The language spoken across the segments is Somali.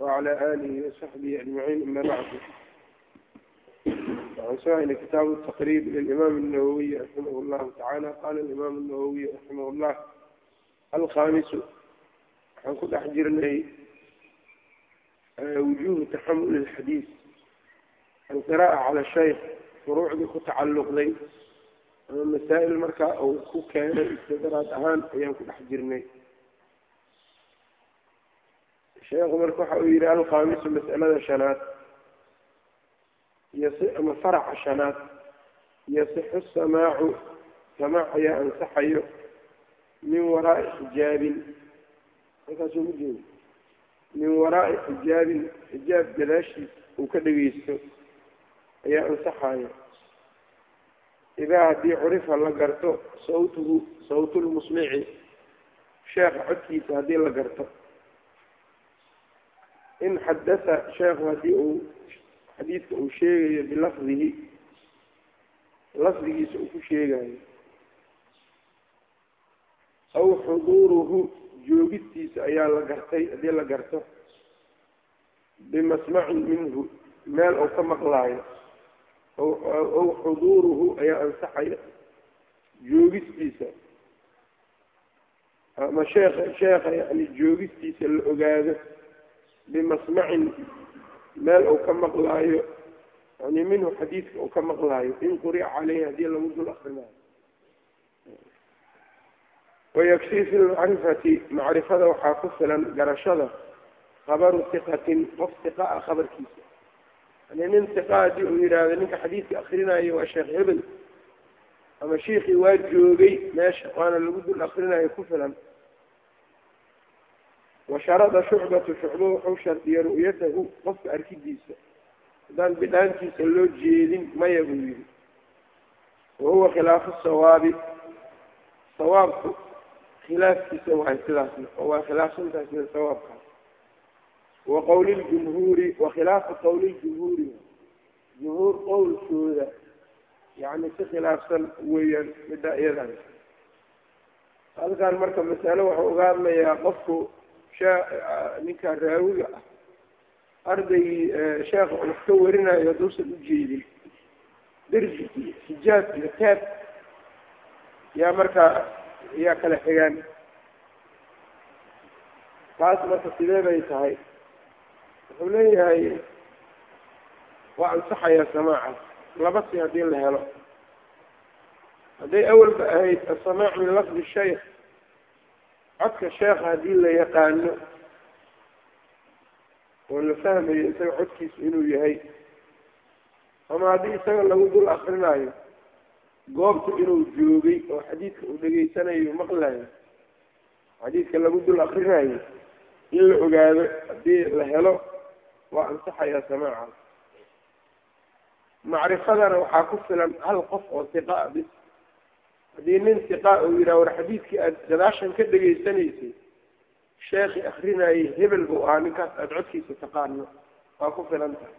وعلى آله وصحبه أجمعين أما بعد وعن كتاب التقريب للإمام النووي رحمه الله تعالى قال الإمام النووي رحمه الله الخامس عن كل أحجر وجوه تحمل الحديث القراءة على الشيخ furuucdii ku tacalluqday ama masaa'il markaa uu ku keenay istidaraad ahaan ayaan ku sheekhu marka waxa uu yihi alkhaamisu mas'alada shanaad ama faraca shanaad yasixu samaacu samaac ayaa ansaxayo min waraai xijaabin. Halkaasuu ma jeedo min waraai xijaabin xijaab gadaashiis uu ka dhegeysto ayaa ansaxaya idaa haddii curifa la garto sawtuhu sawtulmusmici sheekha codkiisa haddii la garto in xadatha sheekhu haddii uu xadiidka uu sheegayo bilafdihi lafdigiisa uu ku sheegayo aw xuduuruhu joogistiisa ayaa la gartay haddii la garto bimasmacin minhu meel uu ka maqlaayo aw xuduuruhu ayaa ansaxaya joogistiisa ama sheekha sheekha yani joogistiisa la ogaado bimasmacin meel uu ka maqlaayo yani minhu xadiidka uu ka maqlaayo in qurica caleyhi haddii lagu dul akrinayo wayakfii fi lmacrifati macrifada waxaa ku filan garashada khabaru hiqatin qof hiqa ah khabarkiisa yani nin hiqa haddii uu yidhaahdo ninka xadiidka akrinayo waa sheekh hebel ama shiikii waa joogay meesha waana lagu dul akrinayo ku filan washarada shucbatu shucbo wuxuu shardiyay ru'yatahu qofka arkidiisa. Haddaan bidhaantiisa loo jeedin maya buu yihi wahuwa khilaafu sawaabi. Sawaabku khilaafkiisa waay sidaasna waa khilaafsantahay sida wa qowli ljumhuuri wa khilaafu qowli ljumhuuri. Jumhuur qowlkooda yani si khilaafsan weeyaan middaa iyadan halkan marka masalo waxau uga hadlayaa qofku ninka raawiga ah. Ardaygii sheekha uu ka warinayo u jeedin. Derji iyo xijaab iyo taab. Yaa markaa yaa kala xigaan. Taas marka sidee bay tahay? Wuxuu leeyahay waa ansaxayaa samaaca. Laba si haddii la helo. Hadday awalba ahayd asamaac min lafdi shaykh codka sheekha haddii la yaqaano oo la fahmayo isaga codkiisu inuu yahay ama haddii isaga lagu dul akrinayo goobta inuu joogay oo xadiidka uu dhegeysanayo maqlayo xadiidka lagu dul akrinayo in la ogaado haddii la helo waa ansaxayaa samaacaas macrifadana waxaa ku filan hal qof oo hiqaa bis haddii nin hiqaa uu yidhaha war xadiidkii aada gadaashan ka dhegaysanaysay sheekhi akrinayay hebel buu ahaa ninkaas aada codkiisa taqaano waa ku filan tahay.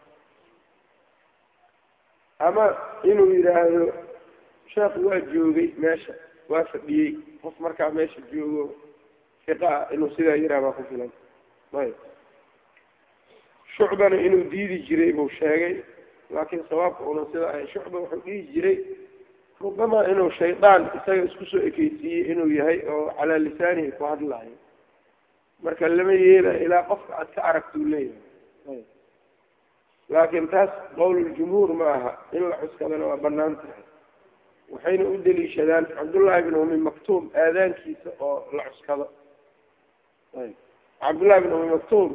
Ama inuu yidhaahdo sheekhu waa joogay meesha waa fadhiyey qof markaa meesha joogo hiqaa inuu sidaa yidhaha baa ku filan ayb. Shucbana inuu diidi jiray buu sheegay laakiin sawaabka una sida ahay shucba wuxuu dhihi jiray rubamaa inuu shaydaan isaga isku soo ekeysiiyey inuu yahay oo calaa lisaanihi ku hadlayo marka lama yeelayo ilaa qofka aad ka aragtuu leeyahay. Laakiin taas qowluljumhuur ma aha. In la cuskadana waa bannaan tahay. Waxayna u deliishadaan cabdullaahi bin umi maktuum aadaankiisa oo la cuskado. Cabdullahi bin umi maktuum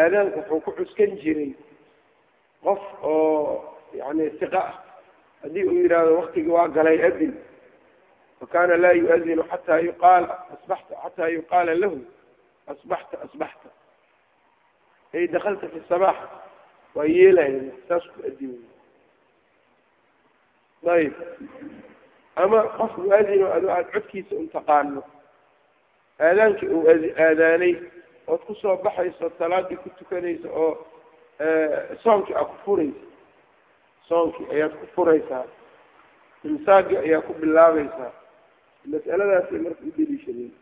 aadaanku wuxuu ku cuskan jiray qof oo yani hiqa ah haddii uu yidhaahdo waktigii waa galay adin fakana laa yuadinu xataa yuqaala asbaxta xataa yuqaala lahu asbaxta asbaxta. Ay dakalta fi sabax waa yeelaya saas ku adimay ayib. Ama qof muadino aada codkiisa un taqaano aadaankii uu aadaanay ood ku soo baxayso salaadii ku tukanaysa oo soonkii aad ku furaysa soonkii ayaad ku furaysaa imsaagii ayaa ku bilaabaysaa mas'aladaasay marka u deliishadeen.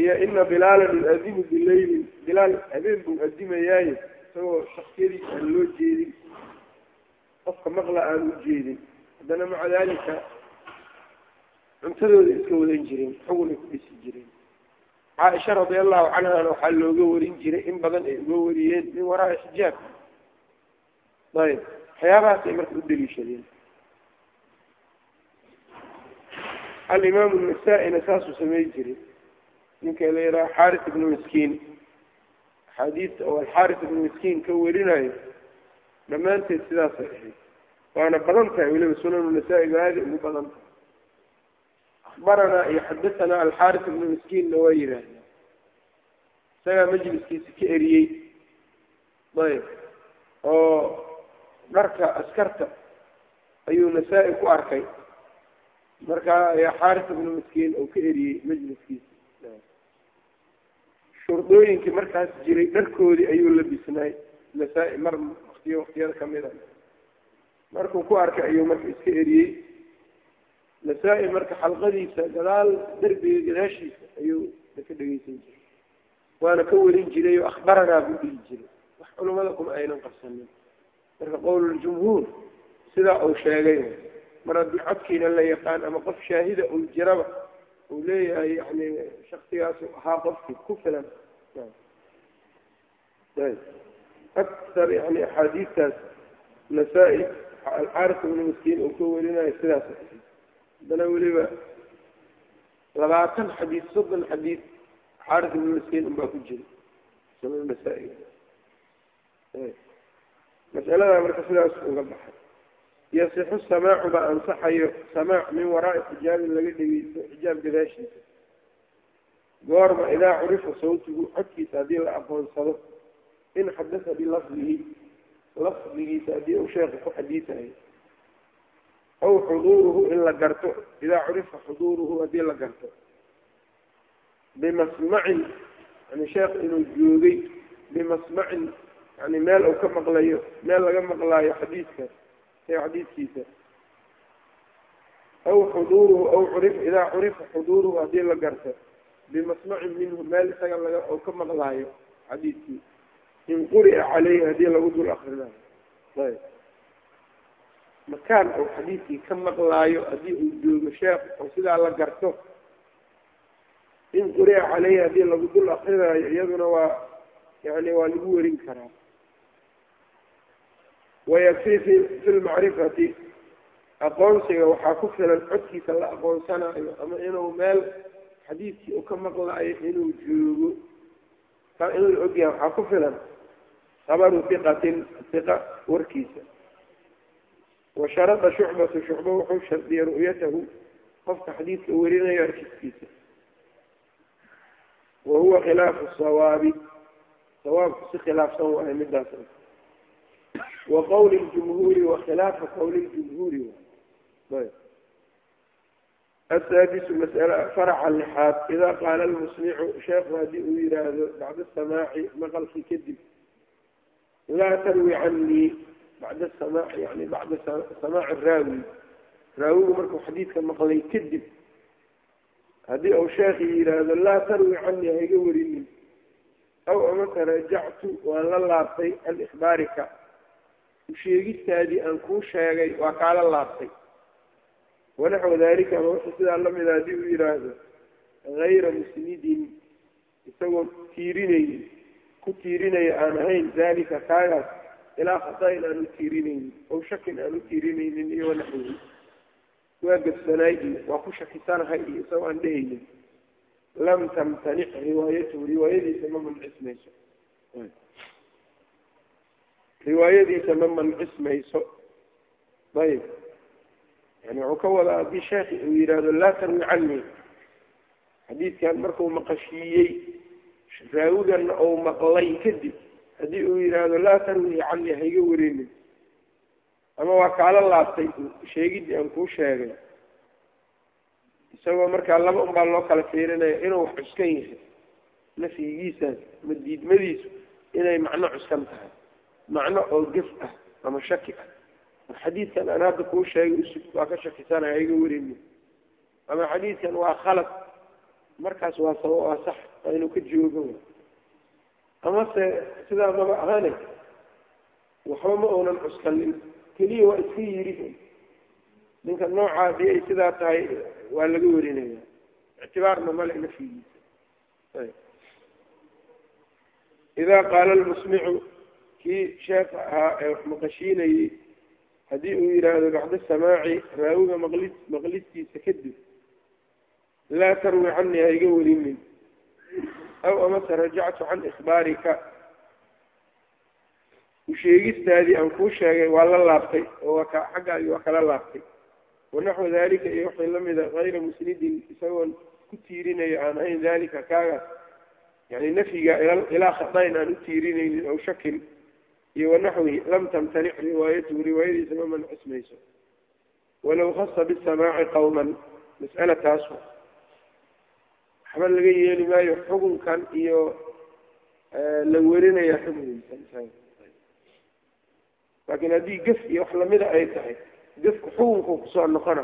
Iyo ina bilaalan yuadimu bilaylin bilaal habeen buu adimayaaye isagoo shaksiyadiis aan loo jeedin qofka maqla aan u jeedin. Haddana maca daalika cuntadooda iska wadan jireen xugun ay ku dhisi jireen caaisha radia allahu canhana waxaa looga warin jiray in badan ay uga wariyeen min waraai xijaab ayb waxyaabahaas ay marka u daliishadeen. Alimaamu nasaa-ina saasuu samey jiray. Ninka la yidhaha xaaris ibnu miskiin. Axaadiista oo alxaaris ibnu miskiin ka warinayo dhammaanteed sidaasay ahayd. Waana badan tahay weliba sunanu nasaa-iga aada ugu badan tahay akbaranaa iyo xadatanaa alxaaris ibnu miskiinna waa yidhaahdaa isagaa majliskiisa ka eriyey ayb oo dharka askarta ayuu nasaa-i ku arkay markaa xaaris ibnu miskiin uu ka eriyey majliskiisa shurdooyinkii markaas jiray dharkoodii ayuu labisnaay nasaa-i mar waktiyo waktiyada ka mid a markuu ku arkay ayuu marka iska eriyey nasaa-i marka xalqadiisa gadaal derbiga gadaashiisa ayuu ka dhegeysan jiray. Waana ka warin jiray oo akhbaranaa buu dhihi jiray. Wax culimada kuma aynan qabsanin. Marka qowluljumhuur sidaa uu sheegay mar haddii codkiina la yaqaan ama qof shaahida uu jiraba uu leeyahay yani shaksigaas ahaa qofkii ku filan. Akar yani axaadiistaas nasaa-i alxaaris ibnu uu ka warinayo sidaas haddana weliba labaatan xadiid soddon xadiid xaaris ibnu miskiin unbaa ku jira sunan nasaa-i. Masaladaa marka sidaas uga baxay. Yasixu samaacu ba ansaxayo samaac min waraai xijaabin laga dhegeysto xijaab gadaashiisa. Goorma idaa curifa sawtigu codkiisa haddii la aqoonsado in xadasa bilafdihi lafdigiisa haddii uu sheekhu ku xadiisayo aw xuduuruhu in la garto idaa curifa xuduuruhu haddii la garto bimasmacin yani sheekh inuu joogay bimasmacin yani meel uu ka maqlayo meel laga maqlaayo xadiidka xadiidkiisa aw xuduuruhu aw curif idaa curifa xuduuruhu haddii la garto bimasmacin minhu meel isaga laga oo ka maqlaayo xadiidkii in quri'a caleyhi haddii lagu dul akrinayo ayb makaan uu xadiidkii ka maqlaayo haddii uu joogo sheekh oo sidaa la garto in quri'a caleyhi haddii lagu dul akrinayo iyaduna waa yani waa lagu werin karaa. Wayakfii fi fi lmacrifati aqoonsiga waxaa ku filan codkiisa la aqoonsanayo ama inuu meel xadiidkii uu ka maqlaayo inuu joogo. Taa in la ogyahay waxaa ku filan habaru hiqatin hiqa warkiisa wa sharada shucbatu shucba wuxuu shardiyay ru'yatahu qofka xadiidka werinayo arkiskiisa wa huwa khilaafu sawaabi sawaabku si khilaafsan waayo midaas wa qawli ljumhuuri wa khilaafa qawli ljumhuuri ayb asaadisu masala faraca lixaad idaa qaala lmusmicu sheekhu haddii uu yihaahdo bacda samaaci maqalkii kadib laa tarwi canii bacda samaaci yani bacda samaaci raawi raawigu markuu xadiidka maqlay kadib haddii uu sheekhi yihaahdo laa tarwi canii haiga warinin aw amase rajactu waan la laabtay can ikhbaarika sheegistaadii aan kuu sheegay waa kaala laabtay wanaxwa dalika ama wuxuu sidaa lamida haddii uu yihaahdo hayra musnidin isagoo tiirinaynin ku tiirinaya aan ahayn dalika kaagaas ilaa khata-in aan u tiirinaynin ow shakin aan u tiirinaynin iyo wanaxwihi waa gabsanaay iyo waa ku shakisanahay iyo isagoo aan dhehaynin. Lam tamtanic riwaayatuhu riwaayadiisa ma mancismayso. Riwaayadiisa ma mancismayso. Ayb yani wuxuu ka wadaa haddii sheekhi uu yidhaahdo laa tarwi canii xadiidkan markuu maqashiiyey raawigana uu maqlay kadib haddii uu yidhaahdo laa tarwi canii haiga wareemin ama waa kaala laabtay sheegidii aan kuu sheegay. Isagoo markaa laba unbaa loo kala fiirinaya inuu wax cuskan yahay. Nafyigiisaas ama diidmadiisu inay macno cuskan tahay. Macno oo gef ah ama shaki ah. Xadiidkan aan hadda kuu sheegay usug waa ka shakisanaya iga warinin ama xadiidkan waa khalad. Markaas waa saba waa sax waa inuu ka joogo amase sidaa maba ahane waxba ma uunan cuskanin keliya waa iska yiri. Ninka noocaa haddii ay sidaa tahay waa laga warinaya ictibaarna male nafyigiisa idaa qaala lmusmicu kii sheeka ahaa ee wax maqashiinayey haddii uu yidhaahdo bacda samaaci raawiga maqlis maqlistiisa kadib laa tarwi canii ha iga warinin aw amase rajactu can ikhbaarika usheegistaadii aan kuu sheegay waa la laabtay oo xaggaagii waa kala laabtay wanaxwu dalika iyo waxay lamida kayra musnidin isagoon ku tiirinayo aan ahayn dalika kaagaas yani nafyiga ilaa khadayn aan u tiirinaynin aw shakin iyo wanaxwihi lam tamtanic riwaayatuhu riwaayadiisa ma mancismayso walow khasa bisamaaci qawman mas'ala taasu waxba laga yeeli maayo xukunkan iyo la werinaya xukunkiisa laakiin haddii gef iyo wax lamida ay tahay gefku xukunku ku soo noqona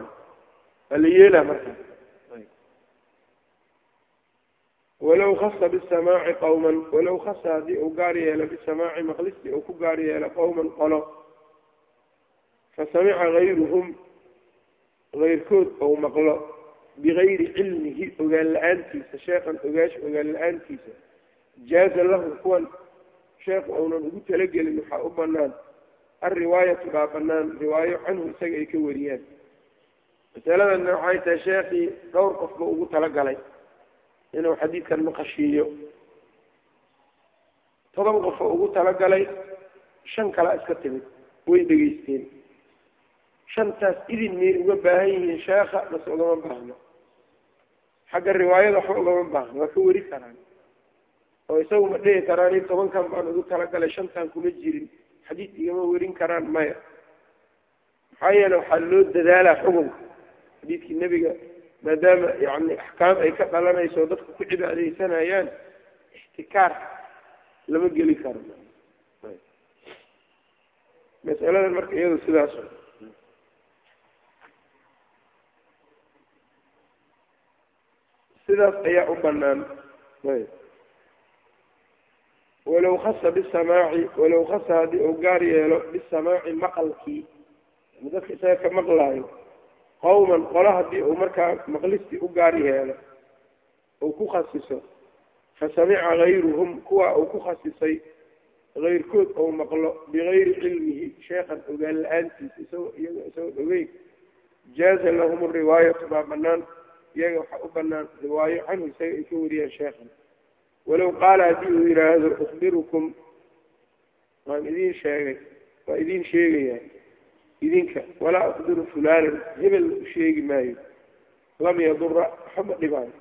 waa la yeelaa marka. Walow khasa bisamaaci qawman walow khasa haddii uu gaar yeelo bisamaaci maqlisti uu ku gaar yeelo qawman qolo fasamica gayruhum gayrkood ou maqlo bigayri cilmihi ogaan la'aantiisa sheekan ogaash ogaan la'aantiisa jaaza lahu kuwan sheekhu uunan ugu talagelin waxaa u banaan alriwaayatu baa banaan riwaayo canhu isaga ay ka wariyaan masaladanna waxay tahay sheekii dhowr qofba ugu talagalay inuu xadiidkan maqashiiyo toban qofoo ugu talagalay shan kalaa iska timid way dhegaysteen shantaas idin miyay uga baahan yihiin sheekha mase ugama baahno xagga riwaayada waxba ugama baahno waa ka weri karaan. Oo isagu ma dhihi karaan in tobankan baan ugu talagalay shantan kuma jirin. Xadiid igama werin karaan maya. Maxaa yeele waxaa loo dadaalaa xukunka xadiidkii nebiga maadaama yani axkaam ay ka dhalanayso dadku ku cibaadaysanayaan ixtikaar lama geli karo masaladan marka iyado sidaas sidaas ayaa u banaan walow khasa bisamaaci walow khasa haddii uu gaar yeelo bisamaaci maqalkii dadka isaga ka maqlaayo qawman qolo haddii uu markaa maqlistii u gaar yeelo uu ku khasiso fasamica gayruhum kuwa uu ku khasisay kayrkood ou maqlo bigayri cilmihi sheekhan ogaan la'aantiisa isagoo iyago isagoon ogeyn jaaza lahum riwaayatu baa banaan iyaga waxaa u banaan riwaayo canhu isaga ay ka wariyaan sheekhan. Walow qaala haddii uu yidhaahdo ukhbirukum? Waan idin sheegay waa idin sheegayaa idinka walaa ukhbiru fulaanan hebel u sheegi maayo lam yadura waxba dhibaayo.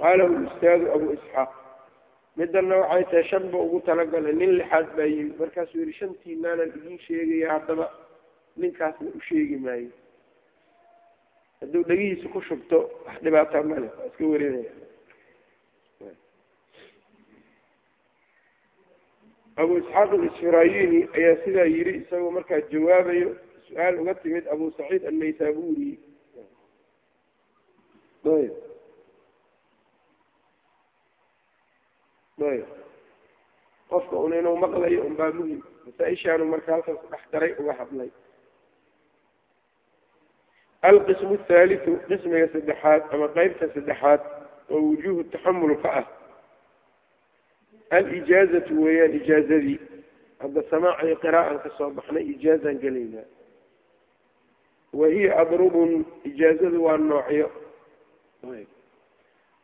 Qaalahu ustaadu abu isxaaq midana waxay tahay shan ba ugu talagalay nin lixaad baa yimid markaasuu yihi shantiinaanan idin sheegaya haddaba ninkaasna u sheegi maayo hadduu dhegihiisa ku shubto wax dhibaataa male waa iska warinaya abu isxaaq alisfirayini ayaa sidaa yiri isagoo markaa jawaabayo su'aal uga timid abu saciid annaysaburi ayb ayb qofka un inuu maqlayo un baa muhiim. Masaa-ishaanu marka halkan ku dhex daray uga hadlay alqismu athaalitu qismiga saddexaad ama qeybta saddexaad oo wujuuhu taxamulka ah alijaazatu weeyaan ijaazadii hadda samaacii qiraa'an ka soo baxnay ijaazaan gelaynaa wahiya adrubun ijaazadu waa noocyo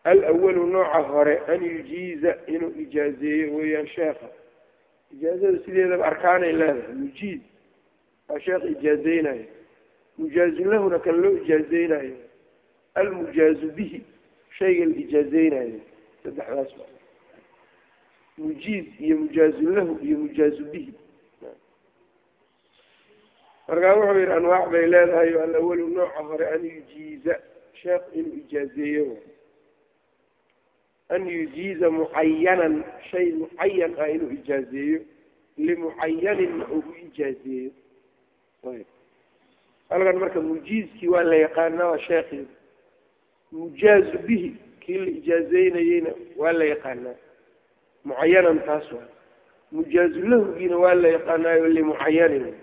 alawalu nooca hore an yujiiza inuu ijaazeeyo weeyaan sheekha ijaazada sideedaba arkaanay leedahay mujiiz waa sheekh ijaazeynayo mujaazun lahuna kan loo ijaazeynayo almujaazu bihi shayga la ijaazeynayo saddexdaas mujiiz iyo mujaazun lahu iyo mujaazu bihi. Markaa wuxuu yihi anwaac bay leedahay alawalu nooca hore an yujiiza. Sheekh inuu ijaazeeyo an yujiiza mucayanan shay mucayan ah inuu ijaazeeyo. Limucayaninna ugu ijaazeeyo halkan marka mujiizkii waa la yaqaanaa waa sheekii mujaazu bihi kii la ijaazeynayeyna waa la yaqaanaa. Mucayanan taas waa. Mujaazu lahugiina waa la yaqaanaayo limucayanin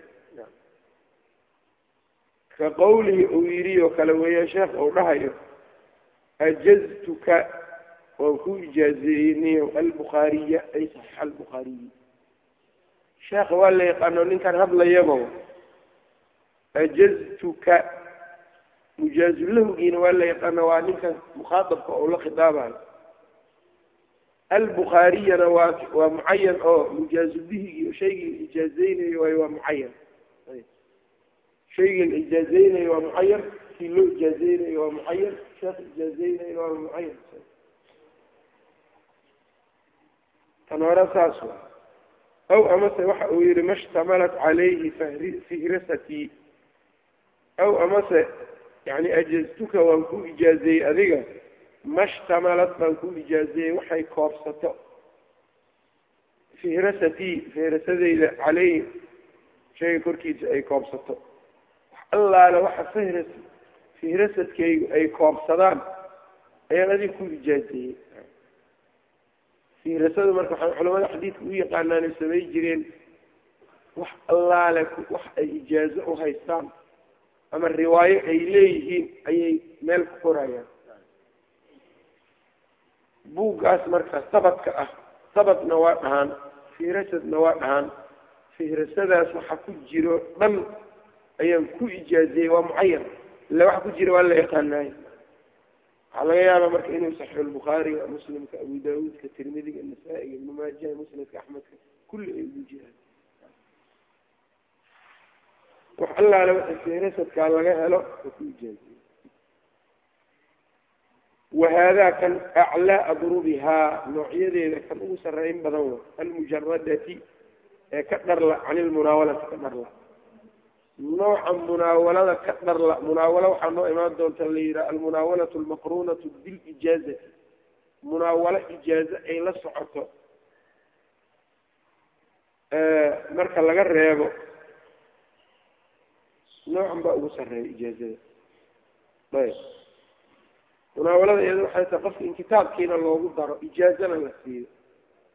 ka qawlihi uu yidhi oo kale weeya sheekh uu dhahayo ajaztuka waan ku ijaazeeyey niyo albukhaariya ay saxiixa albukhaariyi sheekha waa la yaqaano ninkan hadlayabo ajaztuka. Mujaazulahugiina waa la yaqaana waa ninkan mukhaaabka oo la khitaabayo. Albukhaariyana waa waa mucayan oo mujaazu bihigi shaygii la ijaazeynayo waayo waa mucayan shaygii la ijaazeynayo waa mucayan kii loo ijaazeynayo waa mucayan sheekh ijaazeynayo waa mucayan tan saas aw amase waxa uu yihi mashtamalat calayhi fihrasatii aw amase yani ajaztuka waan ku ijaazeeyey adiga mashtamalat baan ku ijaazeeyey waxay koobsato fihrasatii fihrasadeyda caleyhi shayga korkiisa ay koobsato wax allaale waxa fihras fihrasadkaygu ay koobsadaan ayaan adiga ku ijaazeeyey fiirasada marka waxaa culamada xadiidka u yaqaanaanay samay jireen wax allaale wax ay ijaazo u haystaan ama riwaayo ay leeyihiin ayay meel ku qorayaan. Buuggaas marka sabadka ah sabadna waa dhahaan fiirasadna waa dhahaan fiirasadaas waxa ku jiro dhan ayaan ku ijaaziyey waa mucayan illa waxa ku jira waa la yaqaanaay waxaa laga yaabaa marka inuu saxiixulbukhaariga muslimka abu daawuudka tirmidiga nasaa-iga ibnu maajaha musnadka axmedka kulli ay ugu jiraan wax allaale waxa fiirasadkaa laga helo oo ku ijaaziye kan aclaa adrubihaa noocyadeeda kan ugu sarreyn badan wa almujaradati ee ka dharla can ilmunaawalati ka dharla. Nooca munaawalada ka dharla munaawalo waxaa noo imaan doonta la yidhaha almunaawalatu almaqruunatu bilijaazati munaawalo ijaazo ay la socoto marka laga reebo noocan baa ugu sarreeya ijaazada ayb munaawalada iyada waxay tahay qofka in kitaabkiina loogu daro ijaazana la siiyo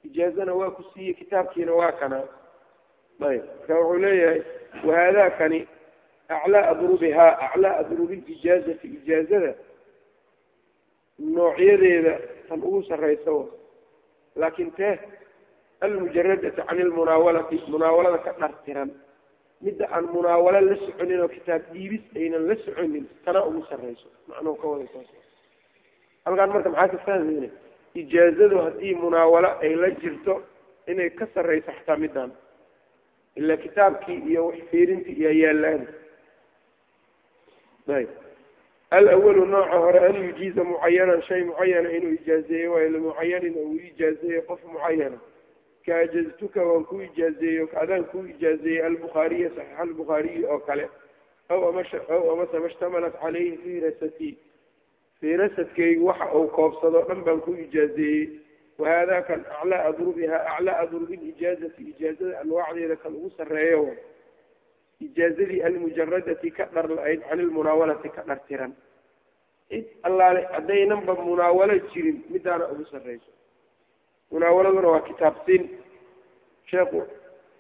ijaazana waa ku siiye kitaabkiina waa kanaa ayb marka wuxuu leeyahay wahaadaakani aclaa adrubihaa aclaa adrubi lijaazati ijaazada noocyadeeda tan ugu sarraysa wa laakin tee almujaradata can ilmunaawalati munaawalada ka dhartiran midda aan munaawalo la soconin oo kitaab dhiibis aynan la soconin tanaa ugu sarrayso. Macnuhu ka wada saas halkaan marka maxaa ka fahmayna ijaazadu haddii munaawalo ay la jirto inay ka sarrayso xataa midaan ila kitaabkii iyo wax fiirintii iyo yaalaan. Ayb alawalu nooca hore an yujiiza mucayanan shay mucayana inuu ijaazeeyo waayo limucayanin ou ijaazeeyo qof mucayana kaajaztuka waan ku ijaazeeyo adaan ku ijaazeeyey albukhaariya saxiix albukhaariyi oo kale. Aw ama aw amase mashtamalat caleyhi fiirasatii fiirasadkaygu waxa uu koobsado dhan baan ku ijaazeeyey. Wahaada kan aclaa adrubihaa aclaa adrubi lijaazati ijaazada anwaacdeeda kan ugu sarreeyo. Ijaazadii almujaradati ka dhar la-ayd can ilmunaawalati ka dhartiran cid allaale haddaynanba munaawalo jirin midaana ugu sarreyso munaawaladuna waa kitaab siin sheekhu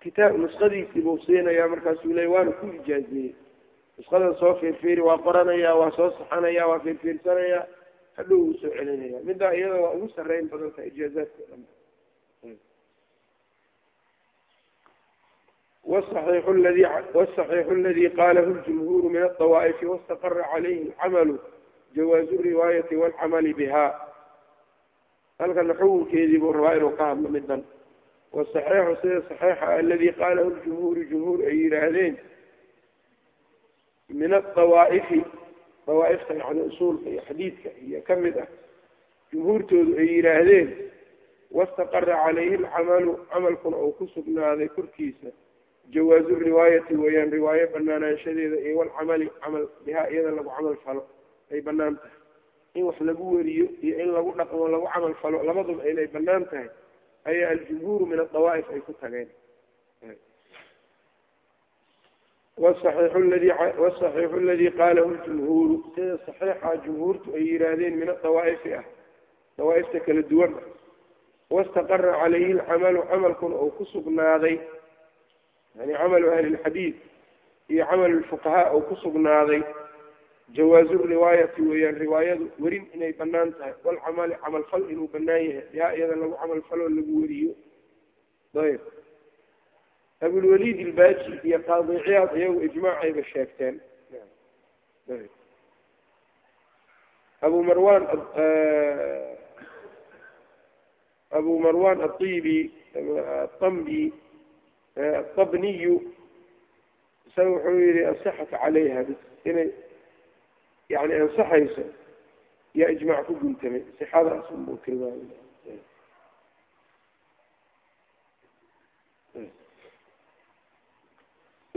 kitaab nusqadiisii buu siinayaa markaasuu leey waana ku ijaazeeyey nusqadan soo fiirfiiri waa qoranayaa waa soo saxanayaa waa fiirfiirsanayaa hadhow uu soo celinaya middaa iyada waa ugu sarreyn badantaha ijaazaadka dhan والصحيح الذي والصحيح الذي قاله الجمهور من الطوائف واستقر عليه العمل جواز الرواية halkana xukunkeedii buu rabaa inuu ka hadlo midan wasaxeixu sida saxeixa aladii qaalahu ljumhuuru jumhuur ay yidhaahdeen min adawaa'ifi dawaa'ifta yani usuulka iyo xadiidka iyo ka mid ah jumhuurtoodu ay yidhaahdeen wastaqara calayhi alcamalu camalkuna uu ku sugnaaday korkiisa jawaazu riwaayati weeyaan riwaayo banaanaanshadeeda iyo walcamali camal bihaa iyada lagu camal falo ay bannaan tahay in wax lagu weriyo iyo in lagu dhaqmo lagu camal falo labaduba inay bannaan tahay ayaa aljumhuuru min adawaa'if ay ku tageen. Wsaxiixu aladii qaalahu ljumhuuru sida saxiixa jumhuurtu ay yihaahdeen min adawaa'ifi ah dawaaifta kala duwan. Ah wastaqara calayhi lcamalu camalkuna uu ku sugnaaday yani camalu ahli lxadiid iyo camalu lfuqahaa uu ku sugnaaday jawaazu riwaayati weeyaan riwaayadu werin inay bannaan tahay. Walcamali camalfal inuu banaan yahay. Yaa iyada lagu camalfaloo lagu weriyo ayb abulwaliid ilbaaji iyo qaadiciyaad iyagu ijmaacayba sheegteen. Abu marwan abu marwan aibi ambi atabniyu isaga wuxuu yihi ansixat calayha. Inay yani ansaxayso yaa ijmaac ku guntamay sixadaas unbuu tilmaamay.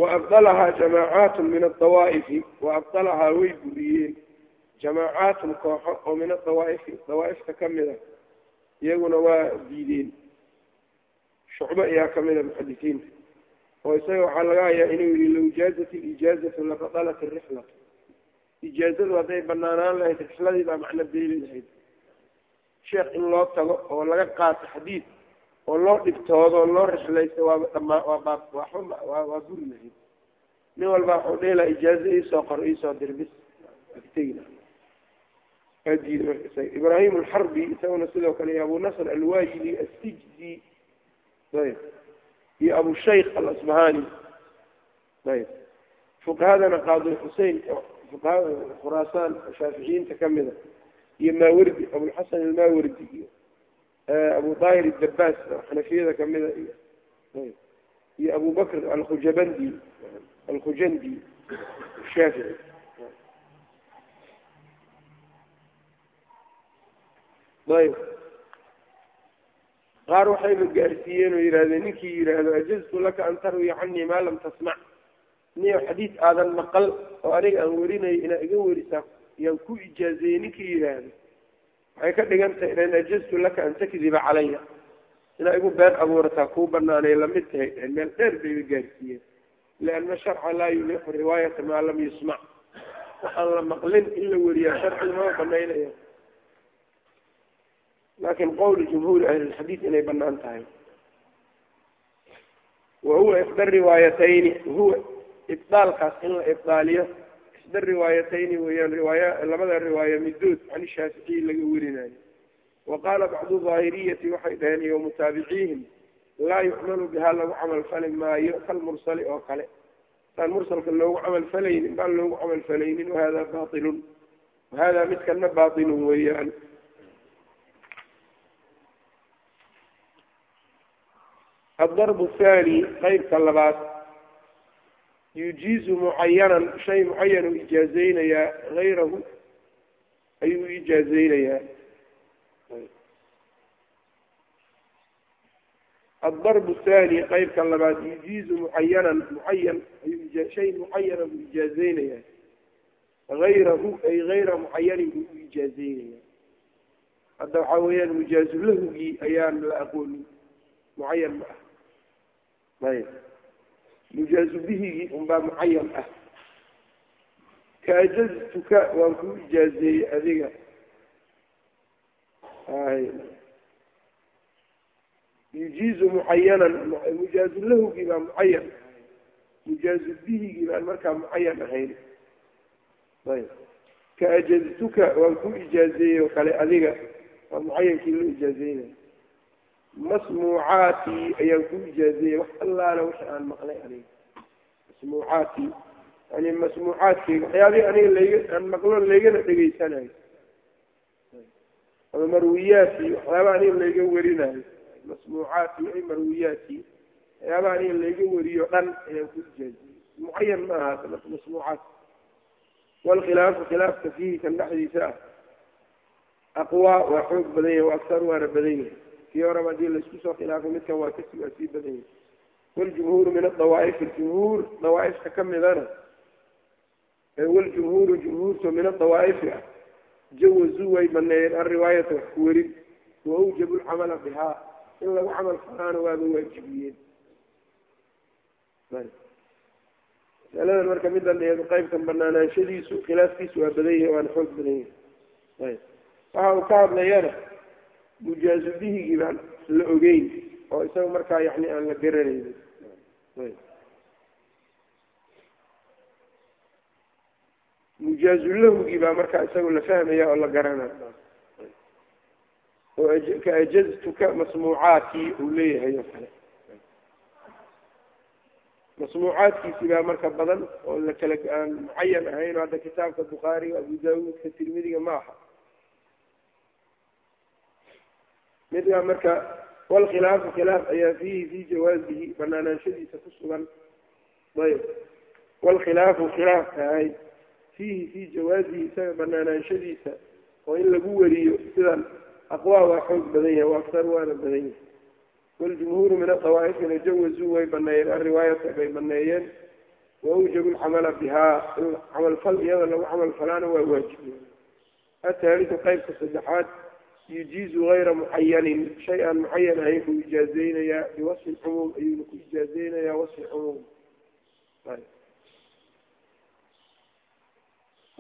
Waabdalahaa jamaacaat min adawaa'ifi waabdalahaa way buriyeen jamaacaatun kooxo oo min adawaa'ifi dawaaifta ka mid a iyaguna waa diideen. Shucbo ayaa kamida muxadisiinta. Oo isaga waxaa laga hayaa inuu yihi low jaazat ilijaazatu labadalat irixlatu ijaazadu hadday banaanaan lahayd rixladii baa macno beeli lahayd. Sheekh in loo tago oo laga qaato xadiid oo loo dhibtoodo oo loo rixlaysto waaba dhamaa waa waxba waa buri lahayd. Nin walba waxuu dhihi laha ijaazo iisoo qor iisoo dir bis. Agtegi ibrahim alxarbi isaguna sidoo kale iyo abu nasr alwaayili assijzi ayb iyo abu shaykh alasbahani ayb fuqahadana qaadi xusein fuqahada khuraasaan shaaficiyiinta kamida iyo maawardi abulxasan almaawardi iyo abu daahir dabaas xanafiyada kamida iyo iyo abu bakr alkhujabandi alkhujandi shaafici. Ayb qaar waxayba gaarsiiyeen oo yidhahdeen ninkii yidhaahdo ajaztu laka an tarwiya canii maa lam tasmac niyo xadiid aadan maqal oo aniga aan werinayo inaad iga werisaa yaan ku ijaazeeyey ninkii yidhaahdo waxay ka dhigan tahay inan ajaztu laka an takdiba calaya inaa igu been abuurataa kuu banaanay la mid tahay. Meel dheer bayba gaarsiiyeen. Lianna sharca laa yulixu riwaayata maa lam yusmac. Waxaan la maqlin in la weriyaa sharciga mama banaynaya laakin qowli jumhuuri ahlilxadiid inay bannaan tahay. Wa huwa ixda riwaayatayni huwa ibdaalkaas in la ibdaaliyo ixda riwaayatayni weeyaan riwaaya labada riwaaya midood can shaaficiyi laga werinayo wa qaala bacdu daahiriyati waxay dhaheen iyo mutaabiciihim laa yucmalu bihaa lagu camal fali maayo kalmursali oo kale. Saan mursalka loogu camal falaynin baan loogu camal falaynin wahada bailun wahada midkana baailun weeyaan. Adarb athani qeybka labaad yujiizu mucayanan shay mucayan u ijaazeynayaa hayrahu ayuu ijaazeynayaa adarb athani qeybka labaad yujiizu mucayanan mucayan ayuu shay mucayanan buu ijaazeynayaa hayrahu ay hayra mucayanin buu u ijaazeynayaa hadda waxaa weeyaan mujaazulahugii ayaan la aqoonin. Mucayan ma ah. Ayb mujaazu bihigii unbaa mucayan ah. Kaajaztuka waan kuu ijaazeeyey adiga. Yujiizu mucayanan mujaazu lahugii baa mucayan mujaazu bihigii baan markaa mucayan ahayn. Ayb. Kaajaztuka waan kuu ijaazeeyey oo kale adiga. Waa mucayankii loo ijaazeynaya masmuucaati ayaan ku ijaazeeyey wax allaala wixi aan maqlay aniga. Masmuucaati yani masmuucaadkeyga waxyaabihii aniga layga aan maqlo laygana dhegaysanayo ama marwiyaati waxyaabaha aniga layga werinayo masmuucaati ay marwiyaati waxyaabaha aniga layga weriyo dhan ayaan ku ijaaziyey mucayan ma aha masmuucaat walkhilaafu khilaafka fiihi kan dhexdiisa ah. Aqwaa waa xoog badan yahay wa aktar waana badan yahay kii horaba haddii soo khilaafo midkan waa kasi waa sii badan yahay waljumhuuru min adawaaif jumhuur dawaaifta kamidana waljumhuuru jumhuurto min adawaa'ifi ah jawazuu way baneeyeen alriwaayata wax ku werin wa awjabu lcamala bihaa in lagu camal falaana waaba waajibiyeen. Masaladan marka midan eedu qeybkan banaanaanshadiisu khilaafkiisu waa badan yahay waana xoog badan yahay. Ayb waxa uu ka hadlayana mujaazu bihigii la ogeyn oo isaga markaa yani aan la garanaynin ayb. Mujaazulahugii baa markaa isaga la fahmaya oo la garanaya oo ka ajaztuka masmuucaadkii uu leeyahay oo kale. Masmuucaadkiisi baa marka badan oo la kala aan mucayan ahayn hadda kitaabka bukhaariga abu daawuudka tirmidiga ma aha midkaa marka walkhilaafu khilaaf ayaa fiihi fii jawaazihi banaanaanshadiisa ku sugan. Ayb. Walkhilaafu khilaaf ahay. Fiihi fii jawaazihi isaga banaanaanshadiisa oo in lagu wariyo sidan aqwaa waa xoog badan yahay wa aktar waana badan yahay. Waljumhuuru min adawaa'ifina jawazuu way baneeyeen alriwaayata bay baneeyeen. Waawjabu lcamala bihaa camalfal iyada lagu camal falaana waa waajibiyen athaalitu qeybka saddexaad yujiizu gayra muxayanin shay aan muxayan ahayn buu ijaazeynayaa biwasfi cumuum ayuuna ku ijaazeynayaa wasfi cumuum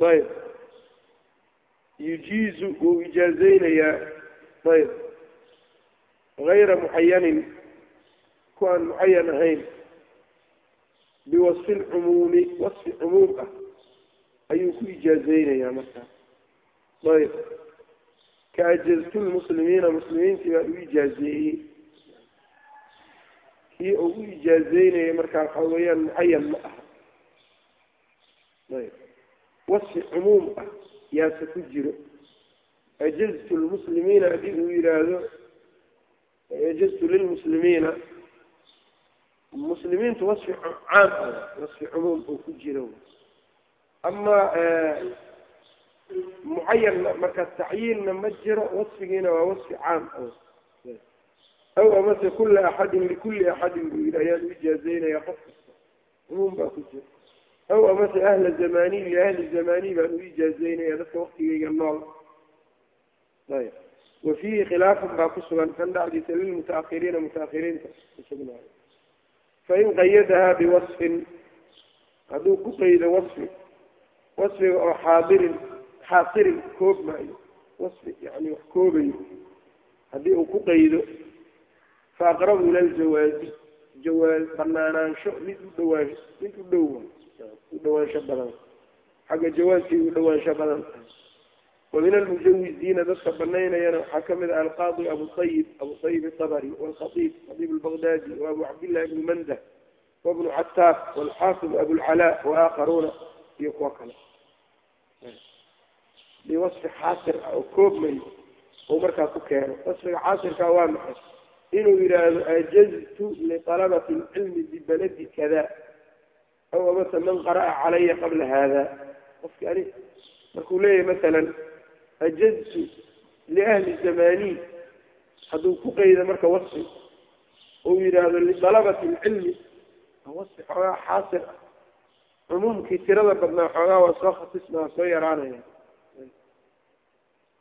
ayb yujiizu wuu ijaazeynayaa ayb gayra muxayanin ku aan muxayan ahayn biwasfi lcumuumi wasfi cumuum ah ayuu ku ijaazeynayaa markaa ayb kaajaztu lmuslimiina muslimiintii baa u ijaazeeyey. Kii uu u ijaazeynaya markaa waxaa weeyaan muxayan ma aha. Ayb. Wasfi cumuum ah yaase ku jiro. Ajaztu lmuslimiina haddii uu yihaahdo ajaztu lilmuslimiina muslimiintu wasfi caam ah wasfi cumuum oo ku jiro. Ama mucayan marka tacyiinna ma jiro wasfigiina waa wasfi caam aw amase kula axadin likuli axadin buu yidhi ayaan u ijaazeynaya qof kasta cumuum baa ku jira aw amase ahla zamaniy liahli zamaniy baan u ijaazeynaya dadka waktigeyga nool ayb wa fiihi khilaafun baa ku sugan kan dhacdiisa lilmutaahiriina mutaahiriinta kusugnaayo fain qayadahaa biwasfin hadduu ku qaydo wasfi wasfiga oo xaadirin xaasirin koob maayo wasfi yani wax koobayo. Haddii uu ku qaydo fa aqrabu ila ljawaazi jawaaz banaanaansho mid u dhawaan mid u dhow badan. Xagga jawaazkay u badan. Tahay wa min almujawiziina dadka banaynayana waxaa ka mid ah alqaadi abu ayib abu ayib itabari walkhaiib khaiib albaqdaadi wa abu cabdillahi ibni mandah wabnu cataab walxaafid abulcalaa waakharuuna iyo kuwa kale biwasfi xaasir ah oo koobmayo uu markaa ku keeno. Wasfiga xaasirkaa waa maxay? Inuu yidhaahdo ajaztu liطalabati lcilmi bibaladi kada aw amase man qara'a calaya qabla hada qofki ani markuu leeyahay masalan ajaztu liahli zamani hadduu ku qaydo marka wasfi uu yidhaahdo liطalabati lcilmi wasfi xoogaa xaasir ah. Cumuumkii tirada badnaa xoogaa waa soo khatisma waa soo yaraanaya